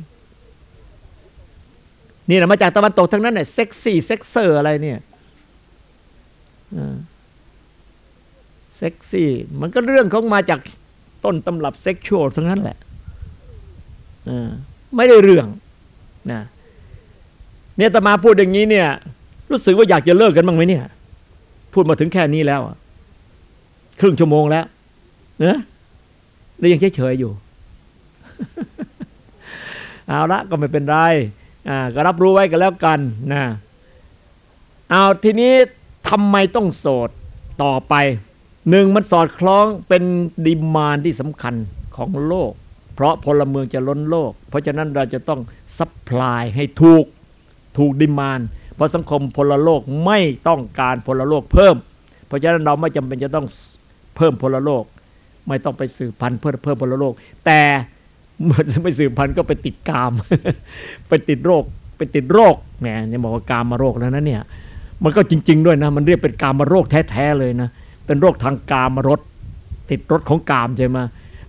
นี่นะมาจากตะวันตกทั้งนั้นเนี่ยเซ็กซี่เซ็กเซอร์อะไรเนี่ยเซ็กซี่มันก็เรื่องของมาจาก ต้นตำรับเซ็กชวลทั้งนั้นแหละไม่ได้เรื่องนะเนี่ยตมาพูดอย่างนี้เนี่ย รู้สึกว่าอยากจะเลิกกันบ้างไหมเนี่ย พูดมาถึงแค่นี้แล้วครึ่งชั่วโมงแล้วเนะแล้วยังเฉยๆอยู่ เอาละก็ไม่เป็นไรอ่าก็รับรู้ไว้กันแล้วกันนะเอาทีนี้ทำไมต้องโสดต่อไป หนึ่งมันสอดคล้องเป็น demand ที่สำคัญของโลก เพราะพลเมืองจะล้นโลก เพราะฉะนั้นเราจะต้อง supply ให้ถูกถูก demand เพราะสังคมพลโลกไม่ต้องการพลโลกเพิ่ม เพราะฉะนั้นเราไม่จำเป็นจะต้องเพิ่มพลโลก ไม่ต้องไปสืบพันธุ์เพื่อเพิ่มพลโลก แต่เมื่อไม่สืบพันธุ์ก็ไปติดกาม ไปติดโรคไปติดโรคแหมจะบอกว่ากามมาโรคแล้วนะเนี่ย มันก็จริง ๆ ด้วยนะ มันเรียกเป็นกามมาโรคแท้ๆเลยนะ เป็นโรคทางกามรสติดรสของกามใช่ไหม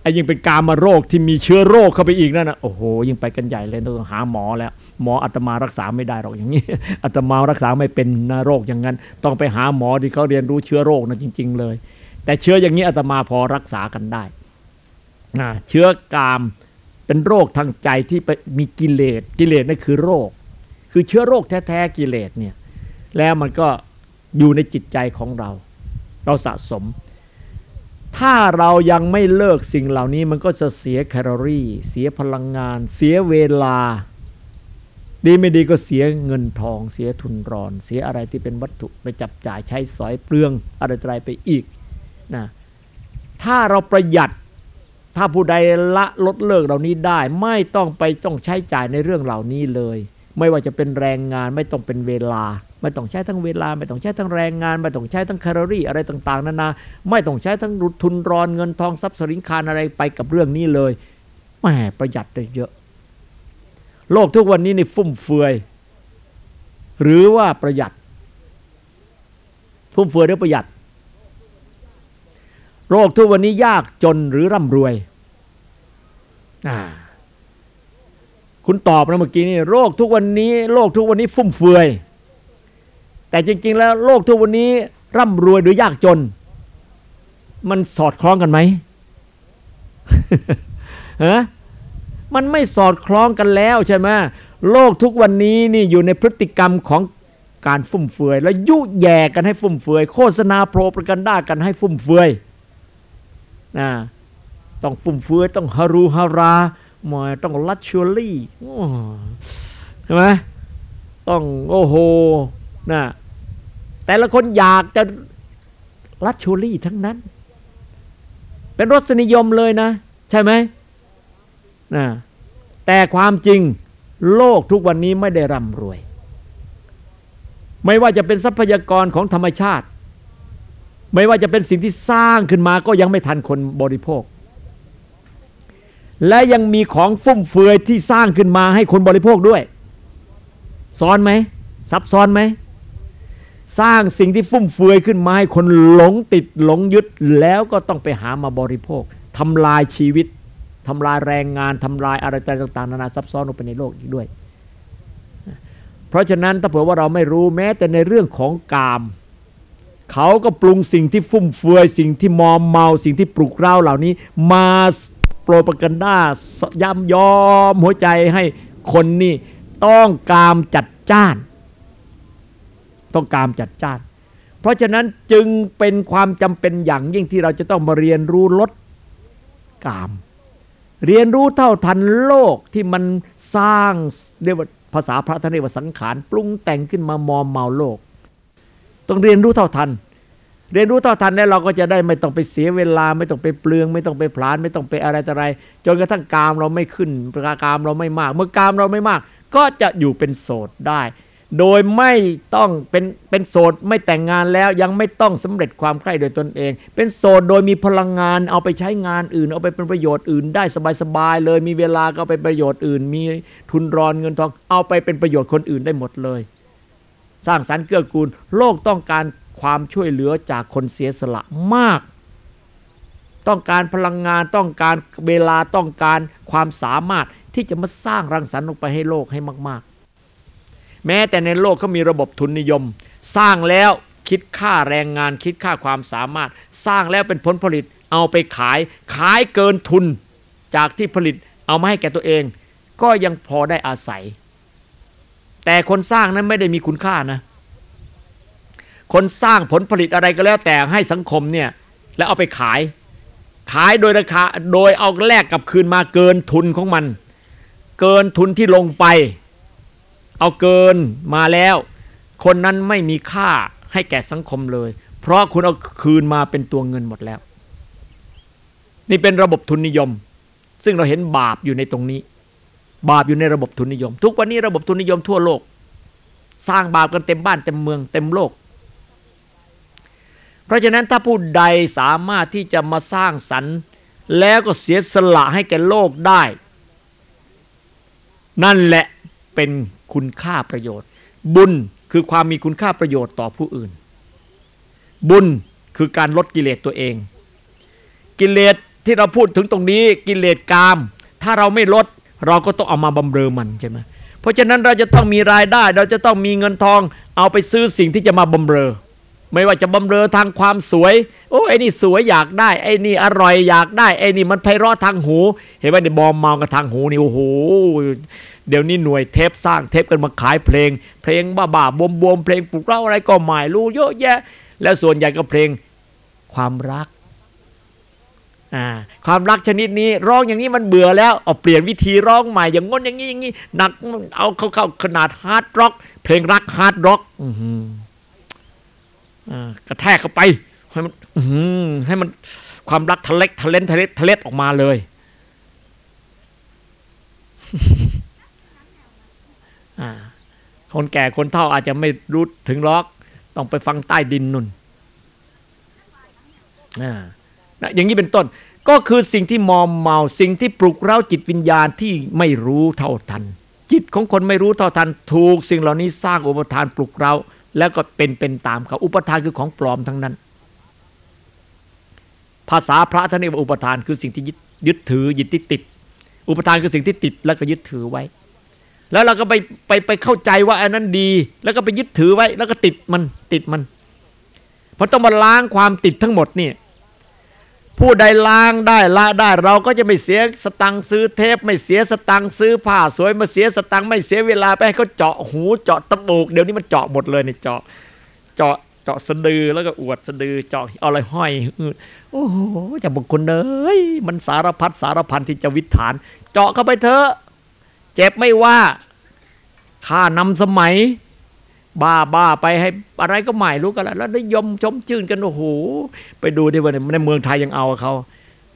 ไอ้ยิ่งเป็นกามโรคที่มีเชื้อโรคเข้าไปอีกนั่นนะโอ้โหยิ่งไปกันใหญ่เลยต้องหาหมอแล้ว หมออาตมารักษาไม่ได้หรอกอย่างนี้อาตมารักษาไม่เป็นนะโรคอย่างนั้น ต้องไปหาหมอที่เขาเรียนรู้เชื้อโรคนะจริง ๆ เลย แต่เชื้ออย่างนี้อาตมาพอรักษากันได้เชื้อกามเป็นโรคทางใจที่ไปมีกิเลสกิเลสนั่นคือโรค คือเชื้อโรคแท้ๆกิเลสเนี่ยแล้วมันก็อยู่ในจิตใจของเรา เราสะสม ถ้าเรายังไม่เลิกสิ่งเหล่านี้มันก็จะเสียแคลอรี่ เสียพลังงาน เสียเวลา ดีไม่ดีก็เสียเงินทอง เสียทุนรอน เสียอะไรที่เป็นวัตถุไปจับจ่ายใช้สอยเปลืองอะไรอะไรไปอีกนะถ้าเราประหยัดถ้าผู้ใดละลดเลิกเหล่านี้ได้ ไม่ต้องไปต้องใช้จ่ายในเรื่องเหล่านี้เลย ไม่ว่าจะเป็นแรงงานไม่ต้องเป็นเวลา ไม่ต้องใช้ทั้งเวลา ไม่ต้องใช้ทั้งแรงงาน ไม่ต้องใช้ทั้งแคลอรี่อะไรต่างๆ นานา ไม่ต้องใช้ทั้งทุนรอนเงินทองทรัพย์สินคารอะไรไปกับเรื่องนี้เลยแหมประหยัดได้เยอะ โลกทุกวันนี้ในฟุ่มเฟือย หรือว่าประหยัด ฟุ่มเฟือยหรือประหยัด โลกทุกวันนี้ยากจนหรือร่ำรวยอ่าคุณตอบนะเมื่อกี้นี่โรคทุกวันนี้ โลกทุกวันนี้ฟุ่มเฟือย แต่จริง ๆ แล้วโลกทุกวันนี้ร่ำรวยหรือยากจน มันสอดคล้องกันไหมฮะมันไม่สอดคล้องกันแล้วใช่ไหมโลกทุกวันนี้นี่อยู่ในพฤติกรรมของการฟุ่มเฟือย แล้วยุแย่กันให้ฟุ่มเฟือย โฆษณาโปรประกันด้ากันให้ฟุ่มเฟือยนะต้องฟุ่มเฟือยต้องฮารูฮาราหมอยต้องลัชชัวรี่ใช่ไหมต้องโอ้โห นะแต่ละคนอยากจะลัชชูรี่ทั้งนั้น เป็นรสนิยมเลยนะ ใช่ไหมนะแต่ความจริงโลกทุกวันนี้ไม่ได้ร่ำรวย ไม่ว่าจะเป็นทรัพยากรของธรรมชาติ ไม่ว่าจะเป็นสิ่งที่สร้างขึ้นมาก็ยังไม่ทันคนบริโภค และยังมีของฟุ่มเฟือยที่สร้างขึ้นมาให้คนบริโภคด้วย ซ้อนไหมซับซ้อนไหม สร้างสิ่งที่ฟุ่มเฟือยขึ้นมาให้คนหลงติดหลงยึดแล้วก็ต้องไปหามาบริโภคทำลายชีวิตทำลายแรงงานทำลายอะไรต่างๆ นานาซับซ้อนลงไปในโลกอีกด้วย เพราะฉะนั้นถ้าเผื่อว่าเราไม่รู้แม้แต่ในเรื่องของกาม เขาก็ปรุงสิ่งที่ฟุ่มเฟือย สิ่งที่มอมเมา สิ่งที่ปลุกเร้าเหล่านี้ มาโปรปกันด้าย้ำยอมหัวใจให้คนนี่ต้องกามจัดจ้าน ต้องการจัดจ้าน เพราะฉะนั้นจึงเป็นความจำเป็นอย่างยิ่งที่เราจะต้องมาเรียนรู้ลดกาม เรียนรู้เท่าทันโลกที่มันสร้างเรียกว่าภาษาพระท่านเรียกว่าสังขารปรุงแต่งขึ้นมามอมเมาโลก ต้องเรียนรู้เท่าทัน เรียนรู้เท่าทันแล้วเราก็จะได้ไม่ต้องไปเสียเวลา ไม่ต้องไปเปลือง ไม่ต้องไปผลาญไม่ต้องไปอะไรต่ออะไร จนกระทั่งกามเราไม่ขึ้นกามเราไม่มาก เมื่อกามเราไม่มาก ก็จะอยู่เป็นโสดได้ โดยไม่ต้องเป็นเป็นโสดไม่แต่งงานแล้วยังไม่ต้องสำเร็จความใคร่โดยตนเอง เป็นโสดโดยมีพลังงานเอาไปใช้งานอื่น เอาไปเป็นประโยชน์อื่น ได้สบายๆเลย มีเวลาก็ไปประโยชน์อื่น มีทุนรอนเงินทอง เอาไปเป็นประโยชน์คนอื่นได้หมดเลย สร้างสรรค์เกื้อกูล โลกต้องการความช่วยเหลือจากคนเสียสละมาก ต้องการพลังงานต้องการเวลาต้องการความสามารถที่จะมาสร้างรังสรรค์ลงไปให้โลกให้มาก แม้แต่ในโลกเขามีระบบทุนนิยม สร้างแล้วคิดค่าแรงงานคิดค่าความสามารถ สร้างแล้วเป็นผลผลิตเอาไปขาย ขายเกินทุน จากที่ผลิตเอามาให้แก่ตัวเอง ก็ยังพอได้อาศัย แต่คนสร้างนั้นไม่ได้มีคุณค่านะ คนสร้างผลผลิตอะไรก็แล้วแต่ให้สังคมเนี่ยแล้วเอาไปขาย ขายโดยราคาโดยเอาแลกกับคืนมาเกินทุนของมัน เกินทุนที่ลงไป เอาเกินมาแล้ว คนนั้นไม่มีค่าให้แก่สังคมเลย เพราะคุณเอาคืนมาเป็นตัวเงินหมดแล้ว นี่เป็นระบบทุนนิยม ซึ่งเราเห็นบาปอยู่ในตรงนี้ บาปอยู่ในระบบทุนนิยม ทุกวันนี้ระบบทุนนิยมทั่วโลก สร้างบาปกันเต็มบ้านเต็มเมืองเต็มโลก เพราะฉะนั้นถ้าผู้ใดสามารถที่จะมาสร้างสรรค์แล้วก็เสียสละให้แก่โลกได้ นั่นแหละเป็น คุณค่าประโยชน์ บุญคือความมีคุณค่าประโยชน์ต่อผู้อื่น บุญคือการลดกิเลสตัวเอง กิเลสที่เราพูดถึงตรงนี้กิเลสกาม ถ้าเราไม่ลดเราก็ต้องเอามาบำเรอมันใช่ไหมเพราะฉะนั้นเราจะต้องมีรายได้ เราจะต้องมีเงินทอง เอาไปซื้อสิ่งที่จะมาบำเรอ ไม่ว่าจะบำเรอทางความสวย โอ้ไอ้นี่สวยอยากได้ ไอ้นี่อร่อยอยากได้ ไอ้นี่มันไพเราะทางหู เห็นไหมในบอมเมากับทางหูนี่โอ้โห เดี๋ยวนี้หน่วยเทปสร้างเทปกันมาขายเพลง เพลงบ้าๆบวมๆเพลงปลุกเร้าอะไรก็หมายรู้เยอะแยะ แล้วส่วนใหญ่ก็เพลงความรัก ความรักชนิดนี้ร้องอย่างนี้มันเบื่อแล้วเอาเปลี่ยนวิธีร้องใหม่อย่างง้นอย่างนี้อย่างนี้หนักเอาเข้าๆขนาด hard rock เพลงรัก hard rock อื กระแทกเข้าไป ให้มันให้มันความรักทะเล็กทะเลนทะเลทะเลออกมาเลยคนแก่คนเฒ่าอาจจะไม่รู้ถึงล็อก ต้องไปฟังใต้ดินนู่นนะอย่างนี้เป็นต้น ก็คือสิ่งที่มอมเมา สิ่งที่ปลุกเร้าจิตวิญญาณที่ไม่รู้เท่าทัน จิตของคนไม่รู้เท่าทัน ถูกสิ่งเหล่านี้สร้างอุปทานปลุกเร้า แล้วก็เป็นเป็นตามเขาอุปทานคือของปลอมทั้งนั้น ภาษาพระท่านเรียกว่าอุปทานคือสิ่งที่ยึดถือยึดที่ติด อุปทานคือสิ่งที่ติดแล้วก็ยึดถือไว้ แล้วเราก็ไปไปไปเข้าใจว่าอันนั้นดี แล้วก็ไปยึดถือไว้ แล้วก็ติดมันติดมันเพราะต้องมาล้างความติดทั้งหมดนี่ ผู้ใดล้างได้ละได้เราก็จะไม่เสียสตังค์ซื้อเทป ไม่เสียสตังค์ซื้อผ้าสวยมาเสียสตังค์ไม่เสียเวลาไปให้เขาเจาะหูเจาะตะมูกเดี๋ยวนี้มันเจาะหมดเลยเนี่ยเจาะเจาะเจาะสะดือแล้วก็อวดสะดือเจาะเอาอะไรห้อยโอ้โหจะบางคนเลยมันสารพัดสารพันที่จะวิถาน เจาะเข้าไปเถอะเจ็บไม่ว่าข้านำสมัย บ้าบ้าไปให้อะไรก็ใหม่รู้กันแล้วแล้วได้ยมชมชื่นกันโอ้โหไปดูที่ว่าในเมืองไทยยังเอาเขา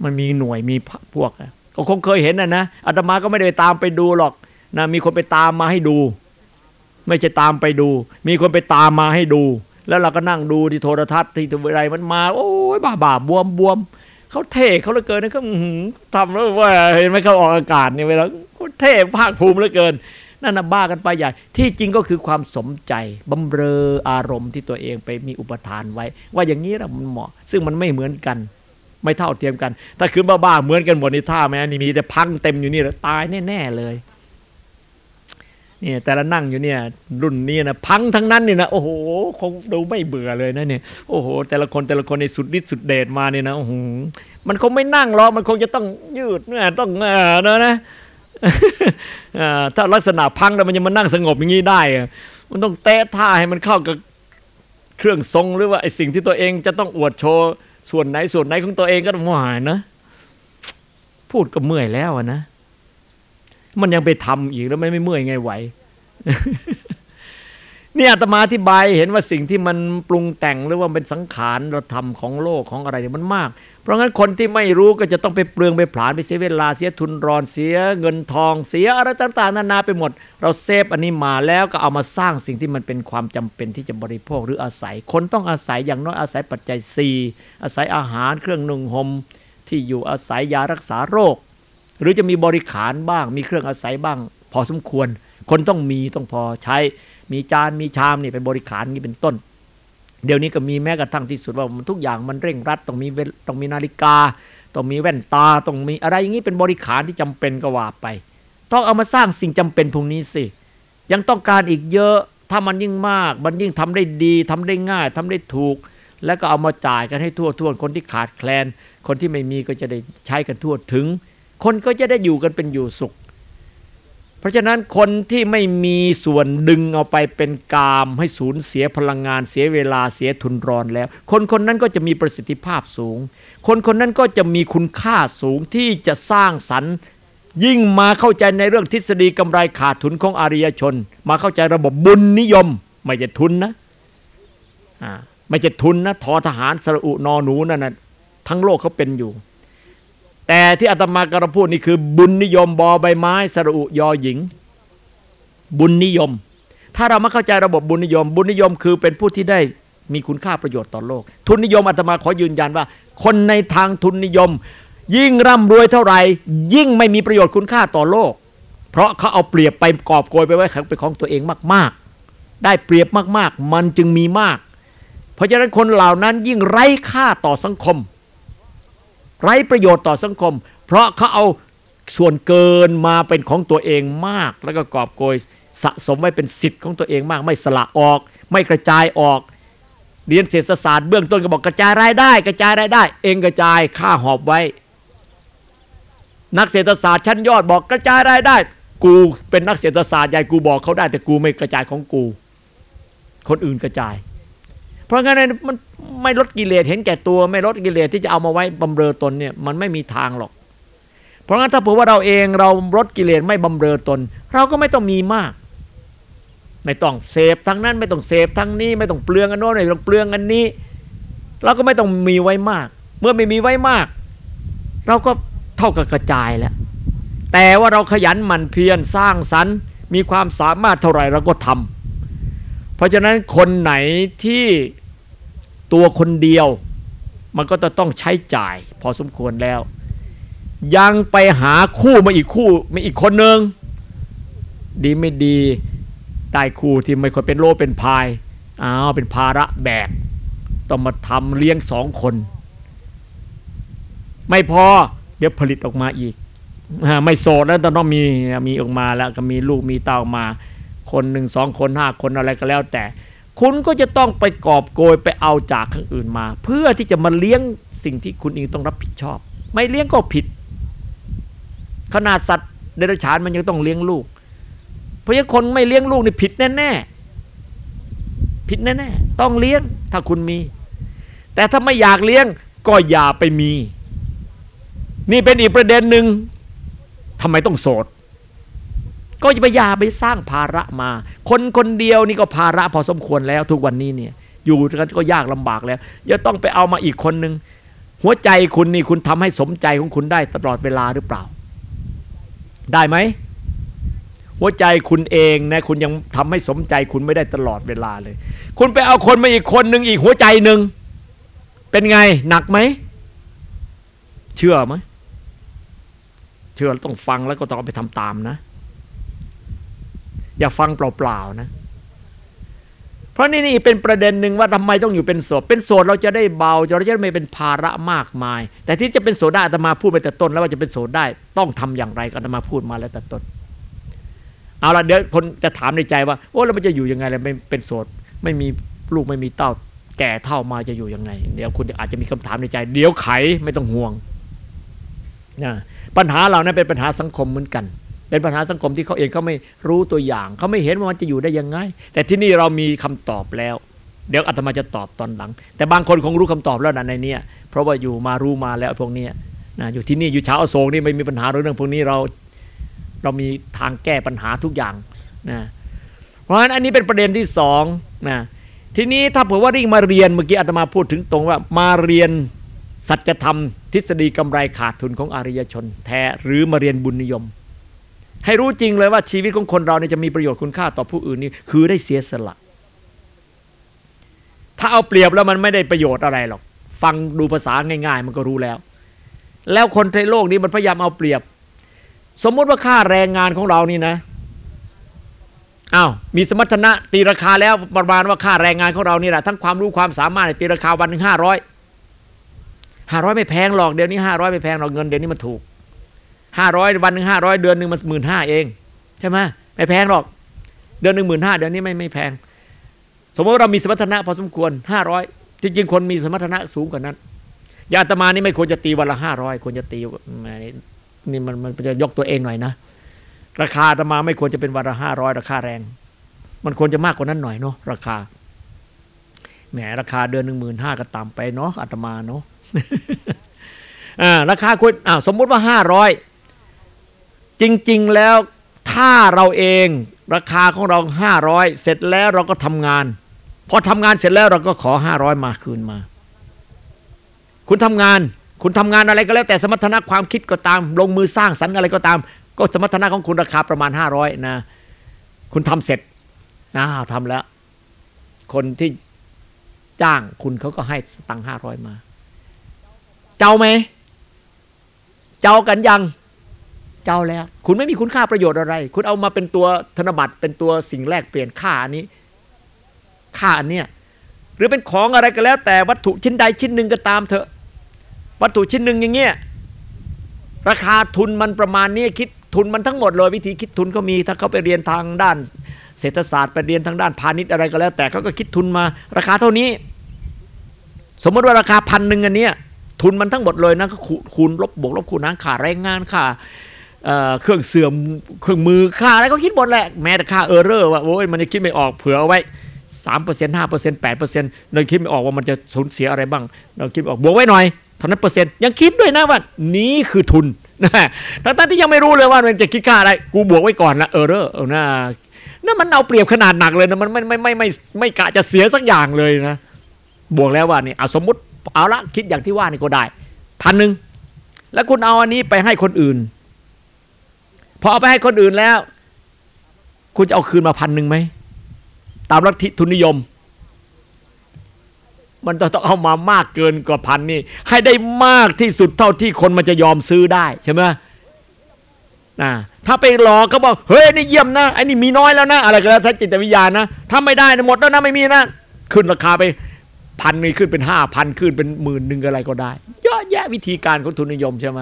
มันมีหน่วยมีพวกก็คงเคยเห็นนะนะอาตมาก็ไม่ได้ไปตามไปดูหรอกนะมีคนไปตามมาให้ดู ไม่ใช่ตามไปดู มีคนไปตามมาให้ดู แล้วเราก็นั่งดูที่โทรทัศน์ที่อะไรมันมา โอ้ยบ้าบ้าบวมบวมเขาเท่เขาเหลือเกินนะเขาทำแล้วว่าเห็นไหมเขาออกอากาศเนี่ยเวลาเท่ภาคภูมิเหลือเกิน นั่นน่ะบ้ากันไปใหญ่ ที่จริงก็คือความสมใจบำเรออารมณ์ที่ตัวเองไปมีอุปทานไว้ ว่าอย่างนี้ละมันเหมาะ ซึ่งมันไม่เหมือนกัน ไม่เท่าเทียมกัน ถ้าคือบ้าๆเหมือนกันหมดในท่าแม้นี่มีแต่พังเต็มอยู่นี่แล้วตายแน่ๆเลยเนี่ยแต่ละนั่งอยู่เนี่ยรุ่นนี้นะพังทั้งนั้นเนี่ยนะโอ้โหคงดูไม่เบื่อเลยนะเนี่ยโอ้โห แต่ละคนแต่ละคนในสุดฤทธิ์สุดเดชมาเนี่ยนะโอ้โหมันคงไม่นั่งหรอกมันคงจะต้องยืดเนี่ยต้องเออนะ ถ้าลักษณะพังแล้วมันยังมานั่งสงบอย่างนี้ได้ มันต้องเตะท่าให้มันเข้ากับเครื่องทรงหรือว่าไอสิ่งที่ตัวเองจะต้องอวดโชว์ส่วนไหนส่วนไหนของตัวเองก็ต้องหายนะ พูดก็เมื่อยแล้วนะ มันยังไปทำอีกแล้วไม่ไม่เมื่อยไงไหว นี่อาตมาอธิบายเห็นว่าสิ่งที่มันปรุงแต่งหรือว่าเป็นสังขารเราทำของโลกของอะไรเนี่ยมันมาก เพราะงั้นคนที่ไม่รู้ก็จะต้องไปเปลืองไปผลาญไปเสียเวลาเสียทุนรอนเสียเงินทองเสียอะไรต่างๆ นานาไปหมด เราเซฟอันนี้มาแล้วก็เอามาสร้างสิ่งที่มันเป็นความจำเป็นที่จะบริโภคหรืออาศัย คนต้องอาศัยอย่างน้อยอาศัยปัจจัย 4 อาศัยอาหารเครื่องนุ่งห่มที่อยู่อาศัยยารักษาโรค หรือจะมีบริขารบ้าง มีเครื่องอาศัยบ้าง พอสมควร คนต้องมีต้องพอใช้ มีจานมีชามนี่เป็นบริขารนี่เป็นต้น เดี๋ยวนี้ก็มีแม้กระทั่งที่สุดว่ามันทุกอย่างมันเร่งรัดต้องมีต้องมีนาฬิกาต้องมีแว่นตาต้องมีอะไรอย่างนี้เป็นบริขารที่จำเป็นก็ว่าไป ต้องเอามาสร้างสิ่งจำเป็นพวกนี้สิ ยังต้องการอีกเยอะถ้ามันยิ่งมาก มันยิ่งทำได้ดีทำได้ง่ายทำได้ถูก แล้วก็เอามาจ่ายกันให้ทั่วทั่วคนที่ขาดแคลน คนที่ไม่มีก็จะได้ใช้กันทั่วถึง คนก็จะได้อยู่กันเป็นอยู่สุข เพราะฉะนั้นคนที่ไม่มีส่วนดึงเอาไปเป็นกามให้สูญเสียพลังงานเสียเวลาเสียทุนรอนแล้ว คนคนนั้นก็จะมีประสิทธิภาพสูง คนคนนั้นก็จะมีคุณค่าสูงที่จะสร้างสรรค์ ยิ่งมาเข้าใจในเรื่องทฤษฎีกำไรขาดทุนของอริยชน มาเข้าใจระบบบุญนิยม ไม่ใช่ทุนนะไม่ใช่ทุนนะทอทหารสระอุนอหนูนั่นนะทั้งโลกเขาเป็นอยู่ แต่ที่อาตมากระพูดนี่คือ บุญนิยมบอใบไม้สระอุยอหญิง บุญนิยม ถ้าเรามาเข้าใจระบบบุญนิยม บุญนิยมคือเป็นผู้ที่ได้มีคุณค่าประโยชน์ต่อโลก ทุนนิยมอาตมาขอยืนยันว่า คนในทางทุนนิยม ยิ่งร่ำรวยเท่าไหร่ ยิ่งไม่มีประโยชน์คุณค่าต่อโลก เพราะเขาเอาเปรียบไปกอบโกยไปไว้เป็นของตัวเองมาก ๆ ได้เปรียบมากๆ มันจึงมีมาก เพราะฉะนั้นคนเหล่านั้นยิ่งไร้ค่าต่อสังคม ไร้ประโยชน์ต่อสังคม เพราะเขาเอาส่วนเกินมาเป็นของตัวเองมาก แล้วก็กอบโกยสะสมไว้เป็นสิทธิ์ของตัวเองมาก ไม่สละออก ไม่กระจายออก เรียนเศรษฐศาสตร์เบื้องต้นก็บอกกระจายรายได้ กระจายรายได้ เองกระจายค่าหอบไว้ นักเศรษฐศาสตร์ชั้นยอดบอกกระจายรายได้ กูเป็นนักเศรษฐศาสตร์ใหญ่กูบอกเขาได้แต่กูไม่กระจายของกู คนอื่นกระจาย เพราะงั้นมัน ไม่ลดกิเลสเห็นแก่ตัว ไม่ลดกิเลสที่จะเอามาไว้บำเรอตนเนี่ยมันไม่มีทางหรอก เพราะงั้นถ้าเผื่อว่าเราเองเราลดกิเลสไม่บำเรอตน เราก็ไม่ต้องมีมาก ไม่ต้องเสพทั้งนั้น ไม่ต้องเสพทั้งนี้ ไม่ต้องเปลืองอันโน้นไม่ต้องเปลืองอันนี้ เราก็ไม่ต้องมีไว้มาก เมื่อไม่มีไว้มาก เราก็เท่ากับกระจายแล้วแต่ว่าเราขยันหมั่นเพียรสร้างสรรค์ มีความสามารถเท่าไหร่เราก็ทำเพราะฉะนั้นคนไหนที่ ตัวคนเดียว มันก็จะต้องใช้จ่าย พอสมควรแล้ว ยังไปหาคู่มาอีกคู่มาอีกคนหนึ่งดีไม่ดีได้คู่ที่ไม่ค่อยเป็นโลเป็นพายอ้าวเป็นภาระแบกต้องมาทำเลี้ยงสองคน ไม่พอเดี๋ยวผลิตออกมาอีกไม่โสดแล้วต้องมีมีออกมาแล้วก็มีลูกมีเต้ามา คนหนึ่งสองคนห้าคนอะไรก็แล้วแต่ คุณก็จะต้องไปกอบโกยไปเอาจากข้างอื่นมา เพื่อที่จะมาเลี้ยงสิ่งที่คุณเองต้องรับผิดชอบ ไม่เลี้ยงก็ผิด ขนาดสัตว์เดรัจฉานมันยังต้องเลี้ยงลูก เพราะฉะนั้นคนไม่เลี้ยงลูกนี่ผิดแน่ๆผิดแน่ๆต้องเลี้ยงถ้าคุณมี แต่ถ้าไม่อยากเลี้ยงก็อย่าไปมี นี่เป็นอีกประเด็นหนึ่งทำไมต้องโสด ก็จะไปยาไปสร้างภาระมา คนคนเดียวนี่ก็ภาระพอสมควรแล้วทุกวันนี้เนี่ยอยู่กันก็ยากลำบากแล้วจะต้องไปเอามาอีกคนหนึ่งหัวใจคุณนี่คุณทำให้สมใจของคุณได้ตลอดเวลาหรือเปล่า ได้ไหมหัวใจคุณเองนะคุณยังทำให้สมใจคุณไม่ได้ตลอดเวลาเลย คุณไปเอาคนมาอีกคนหนึ่งอีกหัวใจหนึ่งเป็นไงหนักไหมเชื่อไหมเชื่อต้องฟังแล้วก็ต้องไปทำตามนะ อย่าฟังเปล่าๆนะ เพราะนี่นี่เป็นประเด็นหนึ่งว่าทำไมต้องอยู่เป็นโสด เป็นโสดเราจะได้เบาเราจะไม่เป็นภาระมากมาย แต่ที่จะเป็นโสดได้อาตมาพูดไปแต่ต้น แล้วว่าจะเป็นโสดได้ต้องทำอย่างไรอาตมาพูดมาแล้วแต่ต้น เอาละเดี๋ยวคนจะถามในใจว่าโอ้แล้วมันจะอยู่ยังไงเลยไม่เป็นโสดไม่มีลูกไม่มีเต้าแก่เท่ามาจะอยู่ยังไง เดี๋ยวคุณอาจจะมีคำถามในใจ เดี๋ยวไขไม่ต้องห่วงนะปัญหาเรานั้นเป็นปัญหาสังคมเหมือนกัน เป็นปัญหาสังคมที่เขาเองเขาไม่รู้ตัวอย่าง เขาไม่เห็นว่ามันจะอยู่ได้ยังไง แต่ที่นี่เรามีคำตอบแล้ว เดี๋ยวอาตมาจะตอบตอนหลัง แต่บางคนคงรู้คำตอบแล้วนะในนี้เพราะว่าอยู่มารู้มาแล้วพวกนี้นะอยู่ที่นี่อยู่เช้าอโศกนี่ไม่มีปัญหาเรื่องพวกนี้เราเรามีทางแก้ปัญหาทุกอย่างนะเพราะฉะนั้นอันนี้เป็นประเด็นที่สองนะทีนี้ถ้าเผื่อว่าริ่งมาเรียนเมื่อกี้อาตมาพูดถึงตรงว่ามาเรียนสัจธรรม ทฤษฎีกำไรขาดทุนของอริยชน แท้หรือมาเรียนบุญนิยม ให้รู้จริงเลยว่าชีวิตของคนเราเนี่ยจะมีประโยชน์คุณค่าต่อผู้อื่นนี่คือได้เสียสละ ถ้าเอาเปรียบแล้วมันไม่ได้ประโยชน์อะไรหรอก ฟังดูภาษาง่าย ๆ มันก็รู้แล้ว แล้วคนในโลกนี้มันพยายามเอาเปรียบ สมมติว่าค่าแรงงานของเรานี่นะอ้าวมีสมรรถนะตีราคาแล้วประมาณว่าค่าแรงงานของเรานี่แหละทั้งความรู้ความสามารถตีราคาวันหนึ่งห้าร้อยห้าร้อยไม่แพงหรอกเดี๋ยวนี้ห้าร้อยไม่แพงหรอกเงินเดี๋ยวนี้มันถูก ห้าร้อยวันหนึ่งห้าร้อยเดือนหนึ่งมันหมื่นห้าเอง ใช่ไหมไม่แพงหรอก เดือนหนึ่งหมื่นห้าเดือนนี้ไม่ไม่แพง สมมติเรามีสมรรถนะพอสมควรห้าร้อยจริงๆคนมีสมรรถนะสูงกว่านั้นยาตมานี่ไม่ควรจะตีวันละห้าร้อยควรจะตีนี่มันมันจะยกตัวเองหน่อยนะราคาอาตมาไม่ควรจะเป็นวันละห้าร้อยราคาแรง มันควรจะมากกว่านั้นหน่อยเนาะราคาแหมราคาเดือนหนึ่งหมื่นห้าก็ต่ำไปเนาะอาตมาเนาะอ่าราคาคุณอ่าสมมุติว่าห้าร้อย จริงๆแล้วถ้าเราเองราคาของเราห้าร้อยเสร็จแล้วเราก็ทำงาน พอทำงานเสร็จแล้วเราก็ขอห้าร้อยมาคืนมา คุณทำงาน คุณทำงานอะไรก็แล้วแต่สมรรถนะความคิดก็ตาม ลงมือสร้างสรรค์อะไรก็ตาม ก็สมรรถนะของคุณราคาประมาณห้าร้อยนะ คุณทำเสร็จนะทำแล้ว คนที่จ้างคุณเขาก็ให้สตังค์ห้าร้อยมา เจ้าไหม เจ้ากันยัง เจ้าแล้ว คุณไม่มีคุณค่าประโยชน์อะไร คุณเอามาเป็นตัวธนบัตรเป็นตัวสิ่งแรกเปลี่ยนค่าอันนี้ค่าอันเนี้ยหรือเป็นของอะไรก็แล้ว แต่วัตถุชิ้นใดชิ้นหนึ่งก็ตามเถอะ วัตถุชิ้นหนึ่งอย่างเงี้ยราคาทุนมันประมาณนี้คิดทุนมันทั้งหมดเลยวิธีคิดทุนก็มี ถ้าเขาไปเรียนทางด้าน เศรษฐศาสตร์ไปเรียนทางด้านพาณิชย์อะไรก็แล้ว แต่เขาก็คิดทุนมา ราคาเท่านี้ สมมติว่าราคาพันหนึ่งอันเนี้ยทุนมันทั้งหมดเลยนะก็คูณลบบวกลบคูณหารค่าแรงงานค่า เครื่องเสื่อมเครื่องมือค่าอะไรก็คิดหมดแหละ แม้แต่ค่า error ว่าโอ้ยมันจะคิดไม่ออกเผื่อเอาไว้สามเปอร์เซ็นต์ห้าเปอร์เซ็นต์แปดเปอร์เซ็นต์เราคิดไม่ออกว่ามันจะสูญเสียอะไรบ้าง เราคิดออกบวกไว้หน่อยเท่านั้นเปอร์เซ็นต์ยังคิดด้วยนะว่านี้คือทุนนะทั้งที่ยังไม่รู้เลยว่ามันจะคิดค่าอะไรกูบวกไว้ก่อนละ error เอานะนั่นมันเอาเปรียบขนาดหนักเลยนะมันไม่ไม่ไม่ไม่ไม่กะจะเสียสักอย่างเลยนะ บวกแล้วว่านี่เอาสมมติเอาละคิดอย่างที่ว่านี่ก็ได้พันหนึ่งแล้วคุณเอาอันนี้ไปให้คนอื่น พอเอาไปให้คนอื่นแล้ว คุณจะเอาคืนมาพันหนึ่งไหม ตามลัทธิทุนนิยม มันต้องเอามามากเกินกว่าพันนี่ ให้ได้มากที่สุดเท่าที่คนมันจะยอมซื้อได้ใช่ไหมนะถ้าไปหลอกเขาบอกเฮ้ยนี่เยี่ยมนะไอ้นี่มีน้อยแล้วนะ อะไรก็แล้วจิตวิญญาณนะถ้าไม่ได้หมดแล้วนะไม่มีนะขึ้นราคาไปพันนี่ขึ้นเป็นห้าพันขึ้นเป็นหมื่นหนึ่งอะไรก็ได้ เยอะแยะวิธีการของทุนนิยมใช่ไหม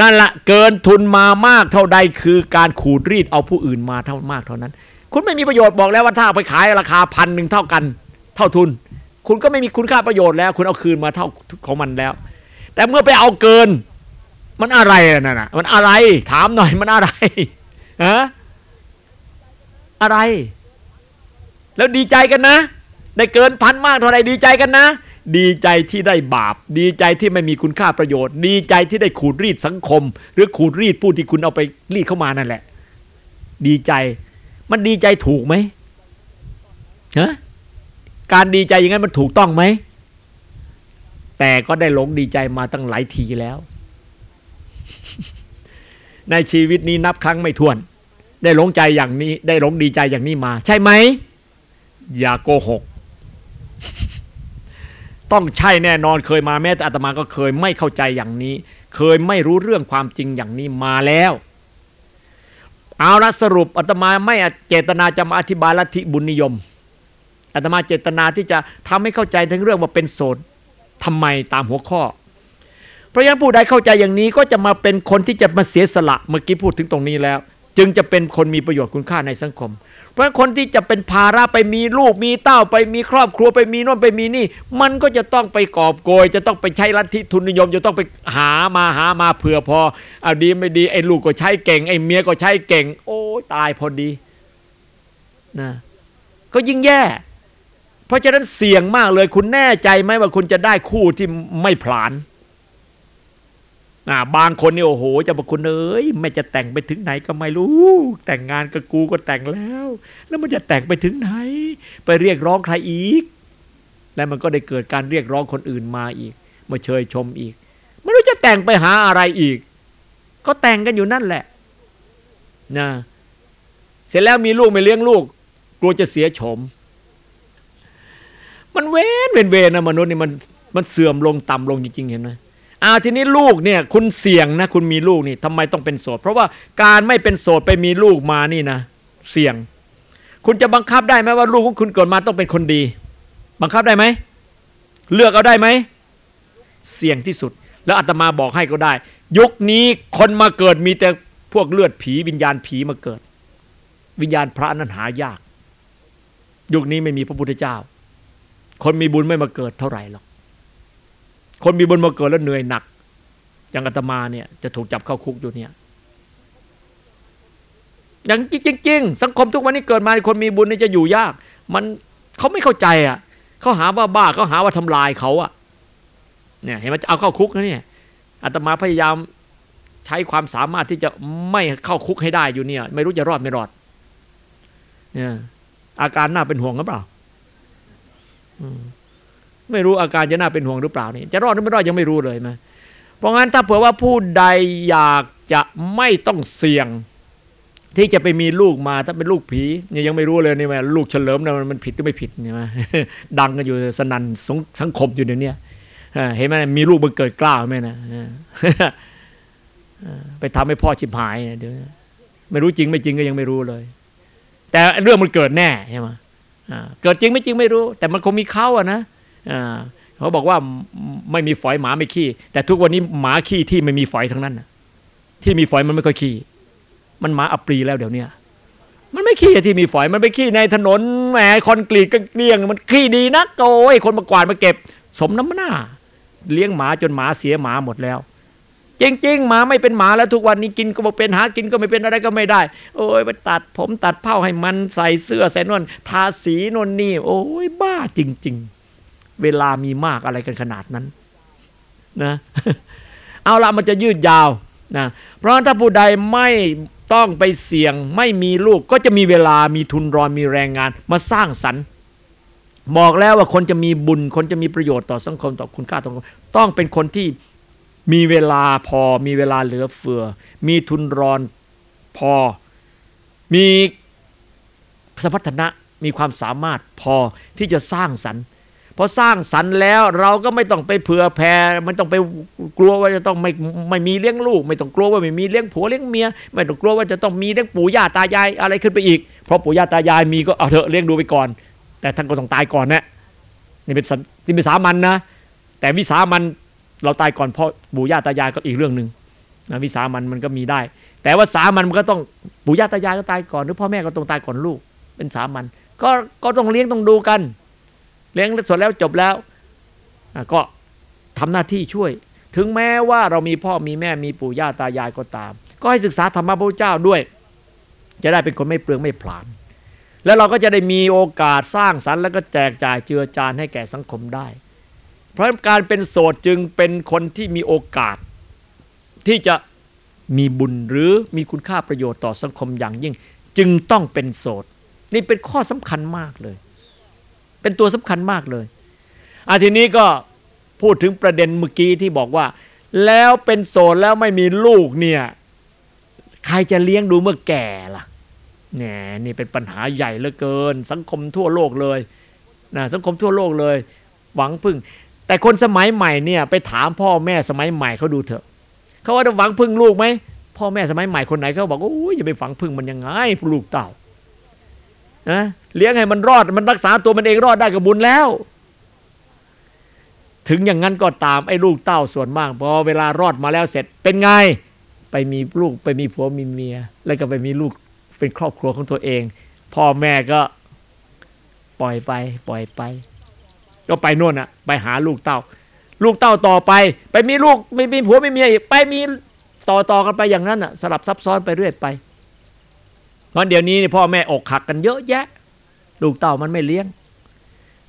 นั่นละเกินทุนมามากเท่าใดคือการขูดรีดเอาผู้อื่นมาเท่ามากเท่านั้น คุณไม่มีประโยชน์บอกแล้วว่าถ้าไปขายราคาพันหนึ่งเท่ากัน เท่าทุน คุณก็ไม่มีคุณค่าประโยชน์แล้ว คุณเอาคืนมาเท่าของมันแล้ว แต่เมื่อไปเอาเกิน มันอะไรนั่นน่ะมันอะไร ถามหน่อยมันอะไรฮะอะไร แล้วดีใจกันนะได้เกินพันมากเท่าไรดีใจกันนะ ดีใจที่ได้บาป ดีใจที่ไม่มีคุณค่าประโยชน์ ดีใจที่ได้ขูดรีดสังคม หรือขูดรีดผู้ที่คุณเอาไปรีดเข้ามานั่นแหละ ดีใจ มันดีใจถูกไหมฮะการดีใจอย่างนั้นมันถูกต้องไหม แต่ก็ได้หลงดีใจมาตั้งหลายทีแล้ว ในชีวิตนี้นับครั้งไม่ถ้วน ได้หลงใจอย่างนี้ ได้หลงดีใจอย่างนี้มา ใช่ไหม อย่าโกหก ต้องใช่แน่นอนเคยมาแม้แต่อาตมาก็เคยไม่เข้าใจอย่างนี้ เคยไม่รู้เรื่องความจริงอย่างนี้มาแล้ว เอาละสรุปอาตมาไม่เจตนาจะมาอธิบายลัทธิบุญนิยมอาตมาเจตนาที่จะทำให้เข้าใจทั้งเรื่องว่าเป็นโสดทำไมตามหัวข้อ เพราะฉะนั้นผู้ใดเข้าใจอย่างนี้ก็จะมาเป็นคนที่จะมาเสียสละเมื่อกี้พูดถึงตรงนี้แล้ว จึงจะเป็นคนมีประโยชน์คุณค่าในสังคม เพราะคนที่จะเป็นภาระไปมีลูกมีเต้าไปมีครอบครัวไปมีน่นไปมีนี่ มันก็จะต้องไปกอบโกย จะต้องไปใช้ลัทธิทุนนิยม จะต้องไปหามาหามาเผื่อพอเอาดีไม่ดีไอ้ลูกก็ใช้เก่งไอ้เมียก็ใช้เก่ง โอ้ตายพอดีนะก็ยิ่งแย่ เพราะฉะนั้นเสี่ยงมากเลยคุณแน่ใจไหมว่าคุณจะได้คู่ที่ไม่ผลาน อ่าบางคนนี่โอ้โหจะบอกคุณเอ้ยแม่จะแต่งไปถึงไหนก็ไม่รู้ แต่งงานกับกูก็แต่งแล้ว แล้วมันจะแต่งไปถึงไหน ไปเรียกร้องใครอีก แล้วมันก็ได้เกิดการเรียกร้องคนอื่นมาอีก มาเชยชมอีก ไม่รู้จะแต่งไปหาอะไรอีก ก็แต่งกันอยู่นั่นแหละนะเสร็จแล้วมีลูกไม่เลี้ยงลูก กลัวจะเสียโฉมมันเว้นเวนเวนนะมนุษย์นี่มันมันเสื่อมลงต่ำลงจริงๆเห็นไหม อ้าทีนี้ลูกเนี่ยคุณเสี่ยงนะ คุณมีลูกนี่ทำไมต้องเป็นโสด เพราะว่าการไม่เป็นโสดไปมีลูกมานี่นะ เสี่ยง คุณจะบังคับได้ไหมว่าลูกของคุณเกิดมาต้องเป็นคนดี บังคับได้ไหมเลือกเอาได้ไหมเสี่ยงที่สุด แล้วอาตมาบอกให้ก็ได้ ยุคนี้คนมาเกิดมีแต่พวกเลือดผีวิญญาณผีมาเกิด วิญญาณพระนั้นหายาก ยุคนี้ไม่มีพระพุทธเจ้า คนมีบุญไม่มาเกิดเท่าไหร่หรอก คนมีบุญมาเกิดแล้วเหนื่อยหนัก อย่างอาตมาเนี่ย จะถูกจับเข้าคุกอยู่เนี่ย อย่างจริงๆสังคมทุกวันนี้เกิดมาคนมีบุญนี่จะอยู่ยาก มันเขาไม่เข้าใจอะเขาหาว่าบ้าเขาหาว่าทำลายเขาอะ เนี่ยเห็นไหมจะเอาเข้าคุกนะเนี่ยอาตมาพยายามใช้ความสามารถที่จะไม่เข้าคุกให้ได้อยู่เนี่ย ไม่รู้จะรอดไม่รอด เนี่ย อาการน่าเป็นห่วงหรือเปล่า ไม่รู้อาการจะน่าเป็นห่วงหรือเปล่านี่จะรอดหรือไม่รอดยังไม่รู้เลยไหมเพราะงั้นถ้าเผื่อว่าผู้ใดอยากจะไม่ต้องเสี่ยง ที่จะไปมีลูกมาถ้าเป็นลูกผีเนี่ยยังไม่รู้เลยนี่ว่ลูกเฉลิมนะมันผิดหรือไม่ผิดเนี่ยมาดังกันอยู่สนันสังคมอยู่เดี๋ยวนี้เห็นไหมมีลูกมันเกิดกล้าไหมนะไปทำให้พ่อชิบหายเดี๋ยวไม่รู้จริงไม่จริงก็ยังไม่รู้เลย แต่เรื่องมันเกิดแน่ใช่ไหมเกิดจริงไม่จริงไม่รู้ แต่มันคงมีเขาอะนะ เขาบอกว่าไม่มีฝอยหมาไม่ขี้ แต่ทุกวันนี้หมาขี้ที่ไม่มีฝอยทั้งนั้นที่มีฝอยมันไม่ค่อยขี้ มันหมาอัปรีแล้วเดี๋ยวนี้มันไม่ขี้ที่มีฝอยมันไปขี้ในถนนแหมคอนกรีตก็เกลี้ยง มันขี้ดีนะโอ้ยคนมากวาดมาเก็บ สมน้ำหน้า เลี้ยงหมาจนหมาเสียหมาหมดแล้วจริงๆหมาไม่เป็นหมาแล้วทุกวันนี้กินก็ไม่เป็นหากินก็ไม่เป็นอะไรก็ไม่ได้ โอ้ยไปตัดผมตัดเผ้าให้มันใส่เสื้อใส่นวลทาสีนวลนี่ โอ้ยบ้าจริง ๆ เวลามีมากอะไรกันขนาดนั้นนะเอาละมันจะยืดยาวนะเพราะถ้าผู้ใดไม่ต้องไปเสี่ยงไม่มีลูกก็จะมีเวลามีทุนรอนมีแรงงานมาสร้างสรรค์ บอกแล้วว่าคนจะมีบุญ คนจะมีประโยชน์ต่อสังคมต่อคุณค่าต่อต้องเป็นคนที่มีเวลาพอ มีเวลาเหลือเฟือ มีทุนรอนพอ มีสมรรถนะมีความสามารถพอที่จะสร้างสรรค์ พอสร้างสรรค์แล้วเราก็ไม่ต้องไปเผื่อแผ่ไม่ต้องไปกลัวว่าจะต้องไม่ไม่มีเลี้ยงลูก ไม่ต้องกลัวว่าไม่มีเลี้ยงผัวเลี้ยงเมีย ไม่ต้องกลัวว่าจะต้องมีเลี้ยงปู่ย่าตายายอะไรขึ้นไปอีก เพราะปู่ย่าตายายมีก็เอาเถอะเลี้ยงดูไปก่อน แต่ท่านก็ต้องตายก่อนนะนี่เป็นนี่เป็นสามันนะแต่วิสามันเราตายก่อนเพราะปู่ย่าตายายก็อีกเรื่องหนึ่งนะวิสามันมันก็มีได้ แต่ว่าสามันมันก็ต้องปู่ย่าตายายก็ตายก่อนหรือพ่อแม่ก็ต้องตายก่อนลูก เป็นสามันก็ก็ต้องเลี้ยงต้องดูกัน เลี้ยงสดแล้วจบแล้ว ก็ทำหน้าที่ช่วย ถึงแม้ว่าเรามีพ่อมีแม่มีปู่ย่าตายายก็ตาม ก็ให้ศึกษาธรรมะพระเจ้าด้วย จะได้เป็นคนไม่เปลืองไม่ผลาญแล้วเราก็จะได้มีโอกาสสร้างสรรค์แล้วก็แจกจ่ายเจือจานให้แก่สังคมได้ เพราะการเป็นโสดจึงเป็นคนที่มีโอกาส ที่จะมีบุญหรือมีคุณค่าประโยชน์ต่อสังคมอย่างยิ่ง จึงต้องเป็นโสด นี่เป็นข้อสำคัญมากเลย เป็นตัวสำคัญมากเลยอาทีนี้ก็พูดถึงประเด็นเมื่อกี้ที่บอกว่า แล้วเป็นโสดแล้วไม่มีลูกเนี่ย ใครจะเลี้ยงดูเมื่อแก่ล่ะเนี่ยนี่เป็นปัญหาใหญ่เหลือเกิน สังคมทั่วโลกเลยนะสังคมทั่วโลกเลย หวังพึ่ง แต่คนสมัยใหม่เนี่ย ไปถามพ่อแม่สมัยใหม่เขาดูเถอะเขาว่าจะหวังพึ่งลูกไหมพ่อแม่สมัยใหม่คนไหนเขาบอกโอ้ยอย่าไปฝังพึ่งมันยังไงลูกเต่า นะเลี้ยงให้มันรอดมันรักษาตัวมันเองรอดได้กับบุญแล้ว ถึงอย่างนั้นก็ตามไอ้ลูกเต้าส่วนมากพอเวลารอดมาแล้วเสร็จเป็นไงไปมีลูกไปมีผัวมีเมีย แล้วก็ไปมีลูกเป็นครอบครัวของตัวเอง พ่อแม่ก็ปล่อยไป ปล่อยไป ก็ไปโน่นอะไปหาลูกเต้า ลูกเต้าต่อไป ไปมีลูกไม่มีผัวไม่มีเมียอีกไปมีต่อต่อกันไปอย่างนั้นอะสลับซับซ้อนไปเรื่อยไป ราะเดี๋ยวนี้พ่อแม่อกหักกันเยอะแยะ ลูกเต่ามันไม่เลี้ยง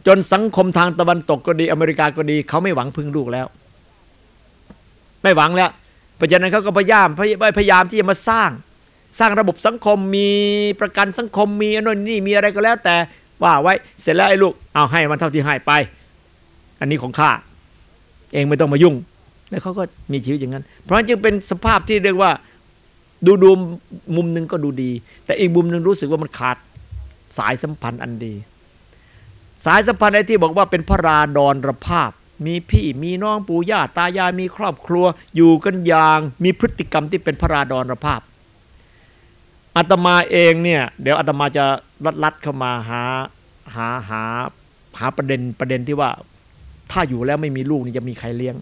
จนสังคมทางตะวันตกก็ดีอเมริกาก็ดี เขาไม่หวังพึ่งลูกแล้ว ไม่หวังแล้วเพราะฉะนั้นเขาก็พยายามพยายามที่จะมาสร้าง สร้างระบบสังคมมีประกันสังคมมีอนนนี่มีอะไรก็แล้ว แต่ว่าไว้เสร็จแล้วไอ้ลูกเอาให้มันเท่าที่ให้ไป อันนี้ของข้าเองไม่ต้องมายุ่ง แล้วเขาก็มีชีวิตอย่างนั้น เพราะฉะนั้นจึงเป็นสภาพที่เรียกว่า ดูดูมุมหนึ่งก็ดูดี แต่อีกมุมหนึ่งรู้สึกว่ามันขาดสายสัมพันธ์อันดี สายสัมพันธ์ไอ้ที่บอกว่าเป็นพระราดอนรภาพ มีพี่มีน้องปู่ย่าตายายมีครอบครัว อยู่กันอย่างมีพฤติกรรมที่เป็นพระราดอนรภาพอาตมาเองเนี่ยเดี๋ยวอาตมาจะลัดลัดเข้ามาหาหาหาหาประเด็นประเด็นที่ว่า ถ้าอยู่แล้วไม่มีลูกนี่จะมีใครเลี้ยง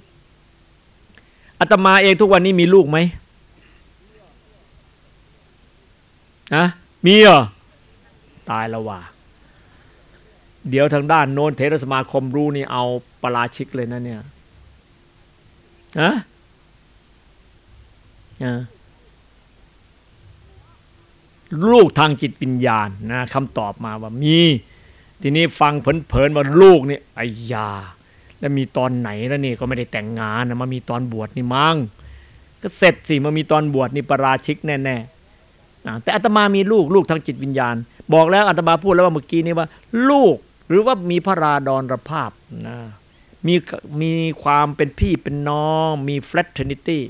อาตมาเองทุกวันนี้มีลูกไหม นะมีเหรอตายแล้วว่ะเดี๋ยวทางด้านโน้นเทรสมาคมรู้นี่เอาปราชิกเลยนะเนี่ยนะลูกทางจิตวิญญาณนะคำตอบมาว่ามี ทีนี้ฟังเผินๆว่าลูกนี่ไอ้ยา แล้วมีตอนไหนแล้วนี่ก็ไม่ได้แต่งงานนะมามีตอนบวชนี่มั้งก็เสร็จสิมามีตอนบวชนี่ปาราชิกแน่ๆ แต่อาตมามีลูกลูกทางจิตวิญญาณ บอกแล้วอาตมาพูดแล้วว่าเมื่อกี้นี้ว่า ลูกหรือว่ามีพระราดอนรภาพนะมีมีความเป็นพี่เป็นน้อง มี fraternity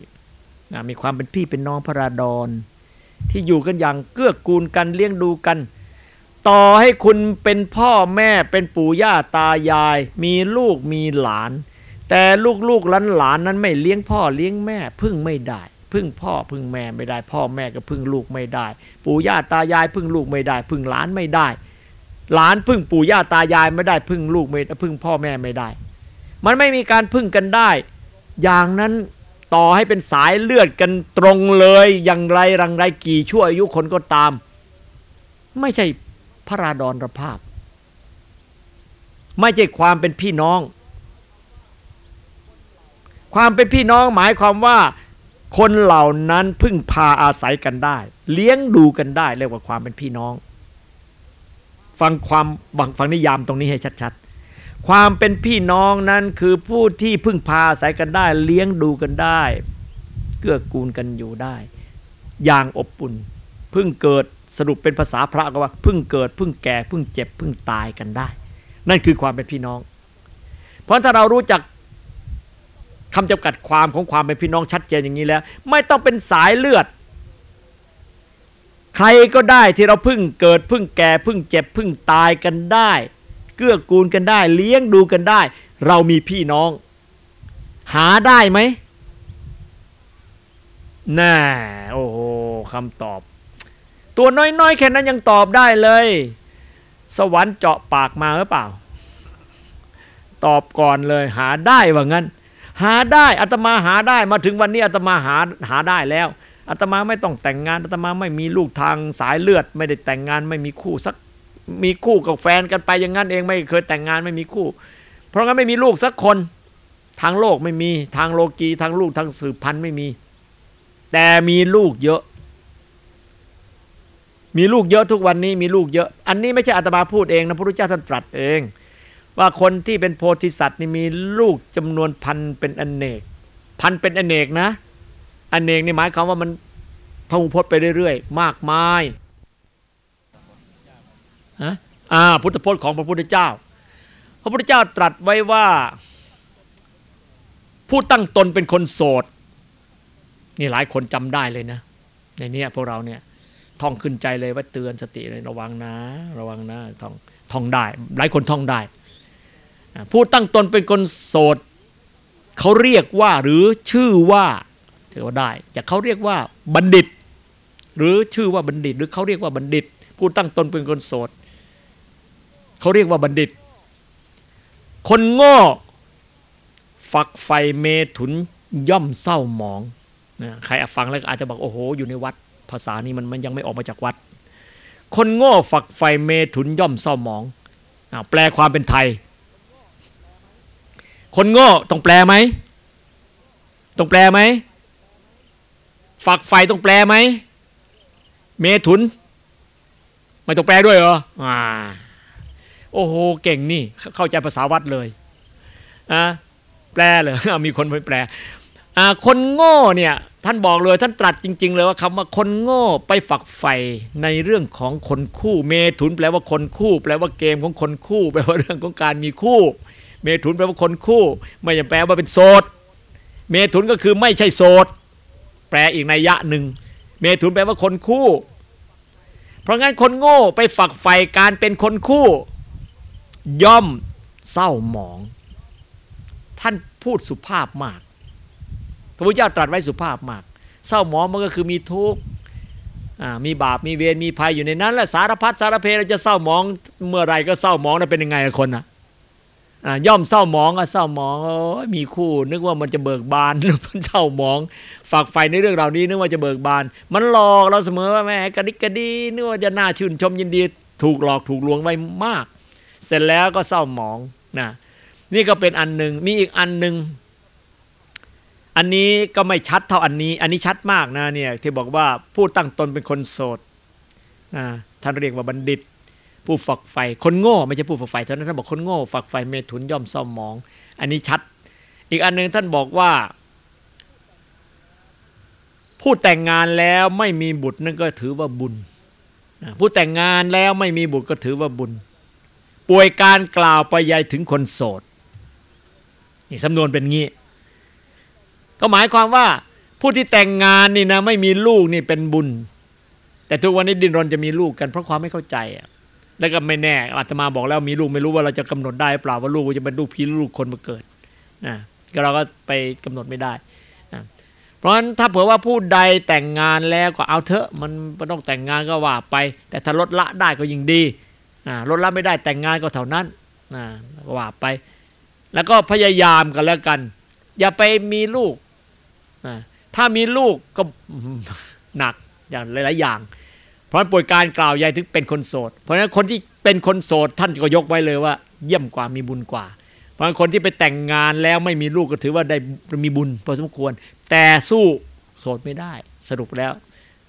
นะมีความเป็นพี่เป็นน้องพระราดอนที่อยู่กันอย่างเกื้อกูลกันเลี้ยงดูกัน ต่อให้คุณเป็นพ่อแม่เป็นปู่ย่าตายาย มีลูกมีหลาน แต่ลูกลูกหลานหลานนั้นไม่เลี้ยงพ่อเลี้ยงแม่พึ่งไม่ได้ พึ่งพ่อพึ่งแม่ไม่ได้ พ่อแม่ก็พึ่งลูกไม่ได้ ปู่ย่าตายายพึ่งลูกไม่ได้ พึ่งหลานไม่ได้ หลานพึ่งปู่ย่าตายายไม่ได้พึ่งลูกไม่พึ่งพ่อแม่ไม่ได้ มันไม่มีการพึ่งกันได้ อย่างนั้นต่อให้เป็นสายเลือดกันตรงเลยอย่างไรรังไรกี่ชั่วอายุคนก็ตาม ไม่ใช่พระราดอนรภาพ ไม่ใช่ความเป็นพี่น้อง ความเป็นพี่น้องหมายความว่า คนเหล่านั้นพึ่งพาอาศัยกันได้ เลี้ยงดูกันได้เรียกว่าความเป็นพี่น้อง ฟังความบังฟังนิยามตรงนี้ให้ชัดๆ ความเป็นพี่น้องนั้นคือผู้ที่พึ่งพาอาศัยกันได้ เลี้ยงดูกันได้ เกื้อกูลกันอยู่ได้ อย่างอบอุ่นพึ่งเกิดสรุปเป็นภาษาพระก็ว่าพึ่งเกิดพึ่งแก่พึ่งเจ็บพึ่งตายกันได้ นั่นคือความเป็นพี่น้อง เพราะถ้าเรารู้จัก คำจำกัดความของความเป็นพี่น้องชัดเจนอย่างนี้แล้ว ไม่ต้องเป็นสายเลือด ใครก็ได้ที่เราพึ่งเกิดพึ่งแก่พึ่งเจ็บพึ่งตายกันได้ เกื้อกูลกันได้ เลี้ยงดูกันได้ เรามีพี่น้อง หาได้ไหมน่าโอ้โหคำตอบ ตัวน้อยๆ แค่นั้นยังตอบได้เลย สวรรค์เจาะปากมาหรือเปล่า ตอบก่อนเลยหาได้ว่างั้น หาได้อาตมาหาได้มาถึงวันนี้อาตมาหาหาได้แล้วอาตมาไม่ต้องแต่งงานอาตมาไม่มีลูกทางสายเลือด ไม่ได้แต่งงานไม่มีคู่สักมีคู่กับแฟนกันไปอย่างนั้นเองไม่เคยแต่งงานไม่มีคู่ เพราะงั้นไม่มีลูกสักคนทางโลกไม่มีทางโลกีทางลูกทางสืบพันธุ์ไม่มี แต่มีลูกเยอะ มีลูกเยอะทุกวันนี้มีลูกเยอะ อันนี้ไม่ใช่อาตมาพูดเองนะพระพุทธเจ้าท่านตรัสเอง ว่าคนที่เป็นโพธิสัตว์นี่มีลูกจำนวนพันเป็นอนเนก พันเป็นอนเนกนะอนเนกนี่หมายความว่ามันพงพจน์ไปเรื่อยๆ มากมายฮะอ่าพุทธพจน์ของพระพุทธเจ้า พระพุทธเจ้าตรัสไว้ว่า ผู้ตั้งตนเป็นคนโสด นี่หลายคนจำได้เลยนะ ในนี้พวกเราเนี่ยท่องขึ้นใจเลยว่าเตือนสติเลยระวังนะ ระวังนะท่องท่องได้ หลายคนท่องได้ ผู้ตั้งตนเป็นคนโสดเขาเรียกว่าหรือชื่อว่าถือว่าได้จะเขาเรียกว่าบัณฑิต หรือชื่อว่าบัณฑิต หรือเขาเรียกว่าบัณฑิต ผู้ตั้งตนเป็นคนโสดเขาเรียกว่าบัณฑิต คนโง่ฝักไฟเมถุนย่อมเศร้าหมองนะใครฟังแล้วอาจจะบอกโอ้โห อยู่ในวัด ภาษานี้มันมันยังไม่ออกมาจากวัด คนโง่ฝักไฟเมถุนย่อมเศร้าหมองแปลความเป็นไทย คนโง่ต้องแปลไหมต้องแปลไหมฝักไฟต้องแปลไหมเมถุน ไม่ต้องแปลด้วยเหรออ่าโอ้โหเก่งนี่ เข้าใจภาษาวัดเลยอะแปลเลยมีคนไปแปลอ่าคนโง่เนี่ย ท่านบอกเลยท่านตรัสจริง ๆ เลยว่าคำว่าคนโง่ไปฝักใฝ่ในเรื่องของคนคู่ เมถุน แปลว่าคนคู่ แปลว่าเกมของคนคู่ แปลว่าเรื่องของการมีคู่ เมถุนแปลว่าคนคู่ ไม่ใช่แปลว่าเป็นโสด เมถุนก็คือไม่ใช่โสด แปลอีกในยะหนึ่ง เมถุนแปลว่าคนคู่ เพราะงั้นคนโง่ไปฝักใฝ่การเป็นคนคู่ ย่อมเศร้าหมอง ท่านพูดสุภาพมาก พระพุทธเจ้าตรัสไว้สุภาพมาก เศร้าหมองมันก็คือมีทุกข์มีบาปมีเวรมีภัยอยู่ในนั้นและสารพัดสารเพเราจะเศร้าหมองเมื่อไรก็เศร้าหมองนะเป็นยังไงคนนะ ย่อมเศร้าหมองก็เศร้าหมองมีคู่ นึกว่ามันจะเบิกบานหรือมันเศร้าหมอง ฝากไฟในเรื่องเหล่านี้นึกว่าจะเบิกบาน มันหลอกเราเสมอว่าแม่กระดิกกระดีนึกว่าจะน่าชื่นชมยินดี ถูกหลอกถูกลวงไว้มาก เสร็จแล้วก็เศร้าหมองนะนี่ก็เป็นอันหนึ่งมีอีกอันหนึ่งอันนี้ก็ไม่ชัดเท่าอันนี้ อันนี้ชัดมากนะเนี่ยที่บอกว่าผู้ตั้งตนเป็นคนโสดนะท่านเรียกว่าบัณฑิต ผู้ฝักใฝ่คนโง่ไม่ใช่ผู้ฝักใฝ่เท่านั้นท่านบอกคนโง่ฝักใฝ่เมถุนย่อมเศร้าหมอง อันนี้ชัด อีกอันหนึ่งท่านบอกว่า ผู้แต่งงานแล้วไม่มีบุตรนั่นก็ถือว่าบุญผู้แต่งงานแล้วไม่มีบุตรก็ถือว่าบุญ ป่วยการกล่าวไปยายถึงคนโสดนี่สำนวนเป็นงี้ก็หมายความว่าผู้ที่แต่งงานนี่นะไม่มีลูกนี่เป็นบุญ แต่ทุกวันนี้ดินรนจะมีลูกกันเพราะความไม่เข้าใจอะ แล้วก็ไม่แน่อาตมาบอกแล้วมีลูกไม่รู้ว่าเราจะกำหนดได้เปล่าว่าลูกจะเป็นลูกพี่ลูกคนมาเกิดนะก็เราก็ไปกำหนดไม่ได้นะเพราะฉะนั้นถ้าเผื่อว่าผู้ใดแต่งงานแล้วก็เอาเถอะมันไม่ต้องแต่งงานก็ว่าไป แต่ถ้าลดละได้ก็ยิ่งดีนะลดละไม่ได้แต่งงานก็เท่านั้นนะว่าไป แล้วก็พยายามกันแล้วกัน อย่าไปมีลูกนะถ้ามีลูกก็หนักอย่างหลาย ๆ อย่าง ราะป่วยการกล่าวใหญ่ถึงเป็นคนโสด เพราะฉะนั้นคนที่เป็นคนโสดท่านก็ยกไว้เลยว่า เยี่ยมกว่ามีบุญกว่าเพราะฉะนั้นคนที่ไปแต่งงานแล้วไม่มีลูกก็ถือว่าได้มีบุญพอสมควร แต่สู้โสดไม่ได้ สรุปแล้ว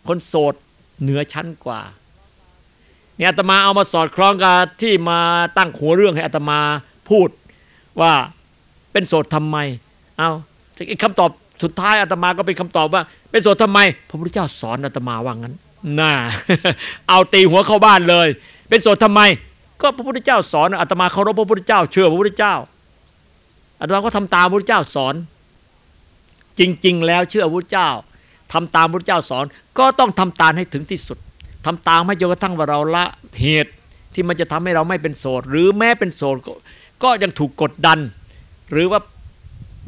คนโสดเหนือชั้นกว่าเนี่ยอาตมาเอามาสอดคล้องกับที่มาตั้งหัวเรื่องให้อาตมาพูดว่าเป็นโสดทำไม เอาคำตอบสุดท้ายอาตมาก็เป็นคำตอบว่า เป็นโสดทำไม พระพุทธเจ้าสอนอาตมาว่างั้น น่าเอาตีหัวเข้าบ้านเลย เป็นโสดทำไม ก็พระพุทธเจ้าสอนอาตมาเคารพพระพุทธเจ้า เชื่อพระพุทธเจ้าอาตมาก็ทำตามพระพุทธเจ้าสอน จริง ๆ แล้วเชื่อพระพุทธเจ้าทำตามพระพุทธเจ้าสอน ก็ต้องทำตามให้ถึงที่สุดทำตามให้จนกระทั่งว่าเราละเหตุที่มันจะทำให้เราไม่เป็นโสด หรือแม้เป็นโสดก็ยังถูกกดดัน หรือว่า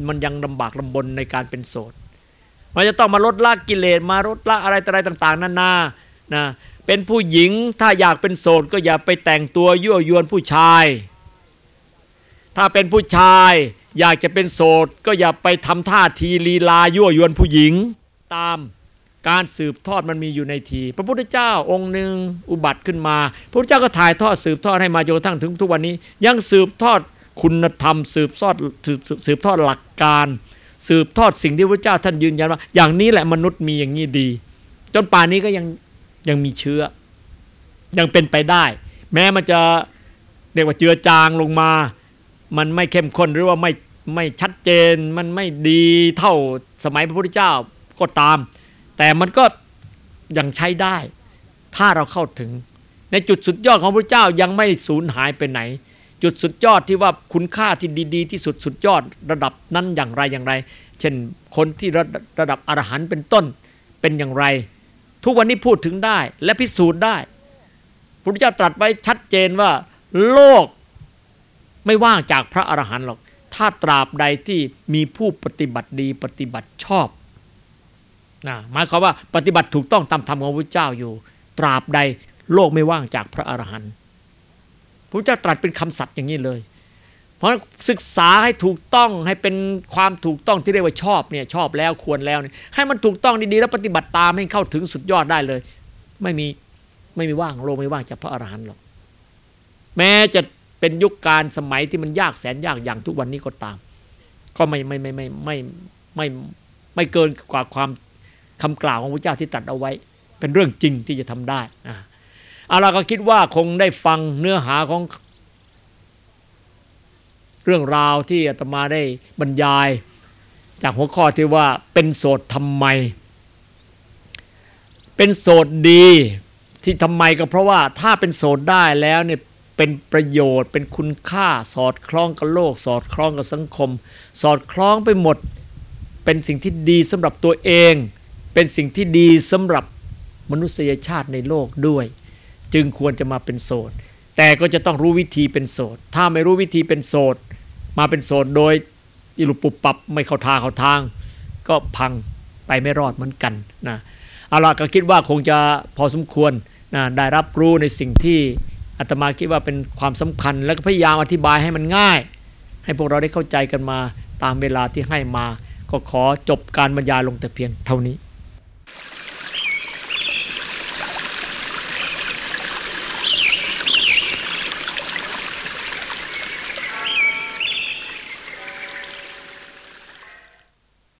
มันยังลำบากลำบนในการเป็นโสด มันจะต้องมาลดละกิเลสมาลดละอะไรอะไรต่าง ๆนานานะเป็นผู้หญิงถ้าอยากเป็นโสดก็อย่าไปแต่งตัวยั่วยวนผู้ชาย ถ้าเป็นผู้ชายอยากจะเป็นโสดก็อย่าไปทำท่าทีลีลายั่วยวนผู้หญิงตามการสืบทอดมันมีอยู่ในที พระพุทธเจ้าองค์หนึ่งอุบัติขึ้นมา พระพุทธเจ้าก็ถ่ายทอดสืบทอดให้มาจนกระทั่งถึงทุกวันนี้ ยังสืบทอดคุณธรรม สืบทอดสืบทอดหลักการ สืบทอดสิ่งที่พระเจ้าท่านยืนยันว่า อย่างนี้แหละมนุษย์มีอย่างนี้ดี จนป่านนี้ก็ยังยังมีเชื้อ ยังเป็นไปได้ แม้มันจะเรียกว่าเจือจางลงมา มันไม่เข้มข้นหรือว่าไม่ไม่ชัดเจน มันไม่ดีเท่าสมัยพระพุทธเจ้าก็ตาม แต่มันก็ยังใช้ได้ ถ้าเราเข้าถึง ในจุดสุดยอดของพระเจ้ายังไม่สูญหายไปไหน จุดสุดยอดที่ว่าคุณค่าที่ดี ๆ ที่สุดสุดยอดระดับนั้นอย่างไรอย่างไร เช่นคนที่ระระดับอรหันต์เป็นต้นเป็นอย่างไร ทุกวันนี้พูดถึงได้และพิสูจน์ได้พระพุทธเจ้าตรัสไว้ชัดเจนว่า โลกไม่ว่างจากพระอรหันต์หรอก ถ้าตราบใดที่มีผู้ปฏิบัติดีปฏิบัติชอบนะหมายความว่าปฏิบัติถูกต้องตามธรรมของพระเจ้าอยู่ ตราบใดโลกไม่ว่างจากพระอรหันต์ พระเจ้าตรัสเป็นคำสัตย์อย่างนี้เลย เพราะศึกษาให้ถูกต้องให้เป็นความถูกต้องที่เรียกว่าชอบเนี่ยชอบแล้วควรแล้วเนี่ยให้มันถูกต้องดีๆแล้วปฏิบัติตามให้เข้าถึงสุดยอดได้เลย ไม่มีไม่มีว่างโลไม่ว่างจากพระอรหันต์หรอกแม้จะเป็นยุคการสมัยที่มันยากแสนยากอย่างทุกวันนี้ก็ตาม ก็ไม่ไม่ไม่ไม่ไม่ไม่ไม่เกินกว่าความคำกล่าวของพระเจ้าที่ตรัสเอาไว้ เป็นเรื่องจริงที่จะทำได้อ่า เอาเราก็คิดว่าคงได้ฟังเนื้อหาของ เรื่องราวที่อาตมาได้บรรยาย จากหัวข้อที่ว่าเป็นโสดทำไม เป็นโสดดีที่ทำไมก็เพราะว่าถ้าเป็นโสดได้แล้วเนี่ยเป็นประโยชน์เป็นคุณค่าสอดคล้องกับโลก สอดคล้องกับสังคม สอดคล้องไปหมด เป็นสิ่งที่ดีสำหรับตัวเอง เป็นสิ่งที่ดีสำหรับมนุษยชาติในโลกด้วย จึงควรจะมาเป็นโสด แต่ก็จะต้องรู้วิธีเป็นโสด ถ้าไม่รู้วิธีเป็นโสด มาเป็นโสดโดยอิรุปุบปับไม่เข้าทางเข้าทาง ก็พังไปไม่รอดเหมือนกันนะเอาละก็คิดว่าคงจะพอสมควรนะได้รับรู้ในสิ่งที่อาตมาคิดว่าเป็นความสำคัญ แล้วก็พยายามอธิบายให้มันง่าย ให้พวกเราได้เข้าใจกันมาตามเวลาที่ให้มา ก็ขอจบการบรรยายลงแต่เพียงเท่านี้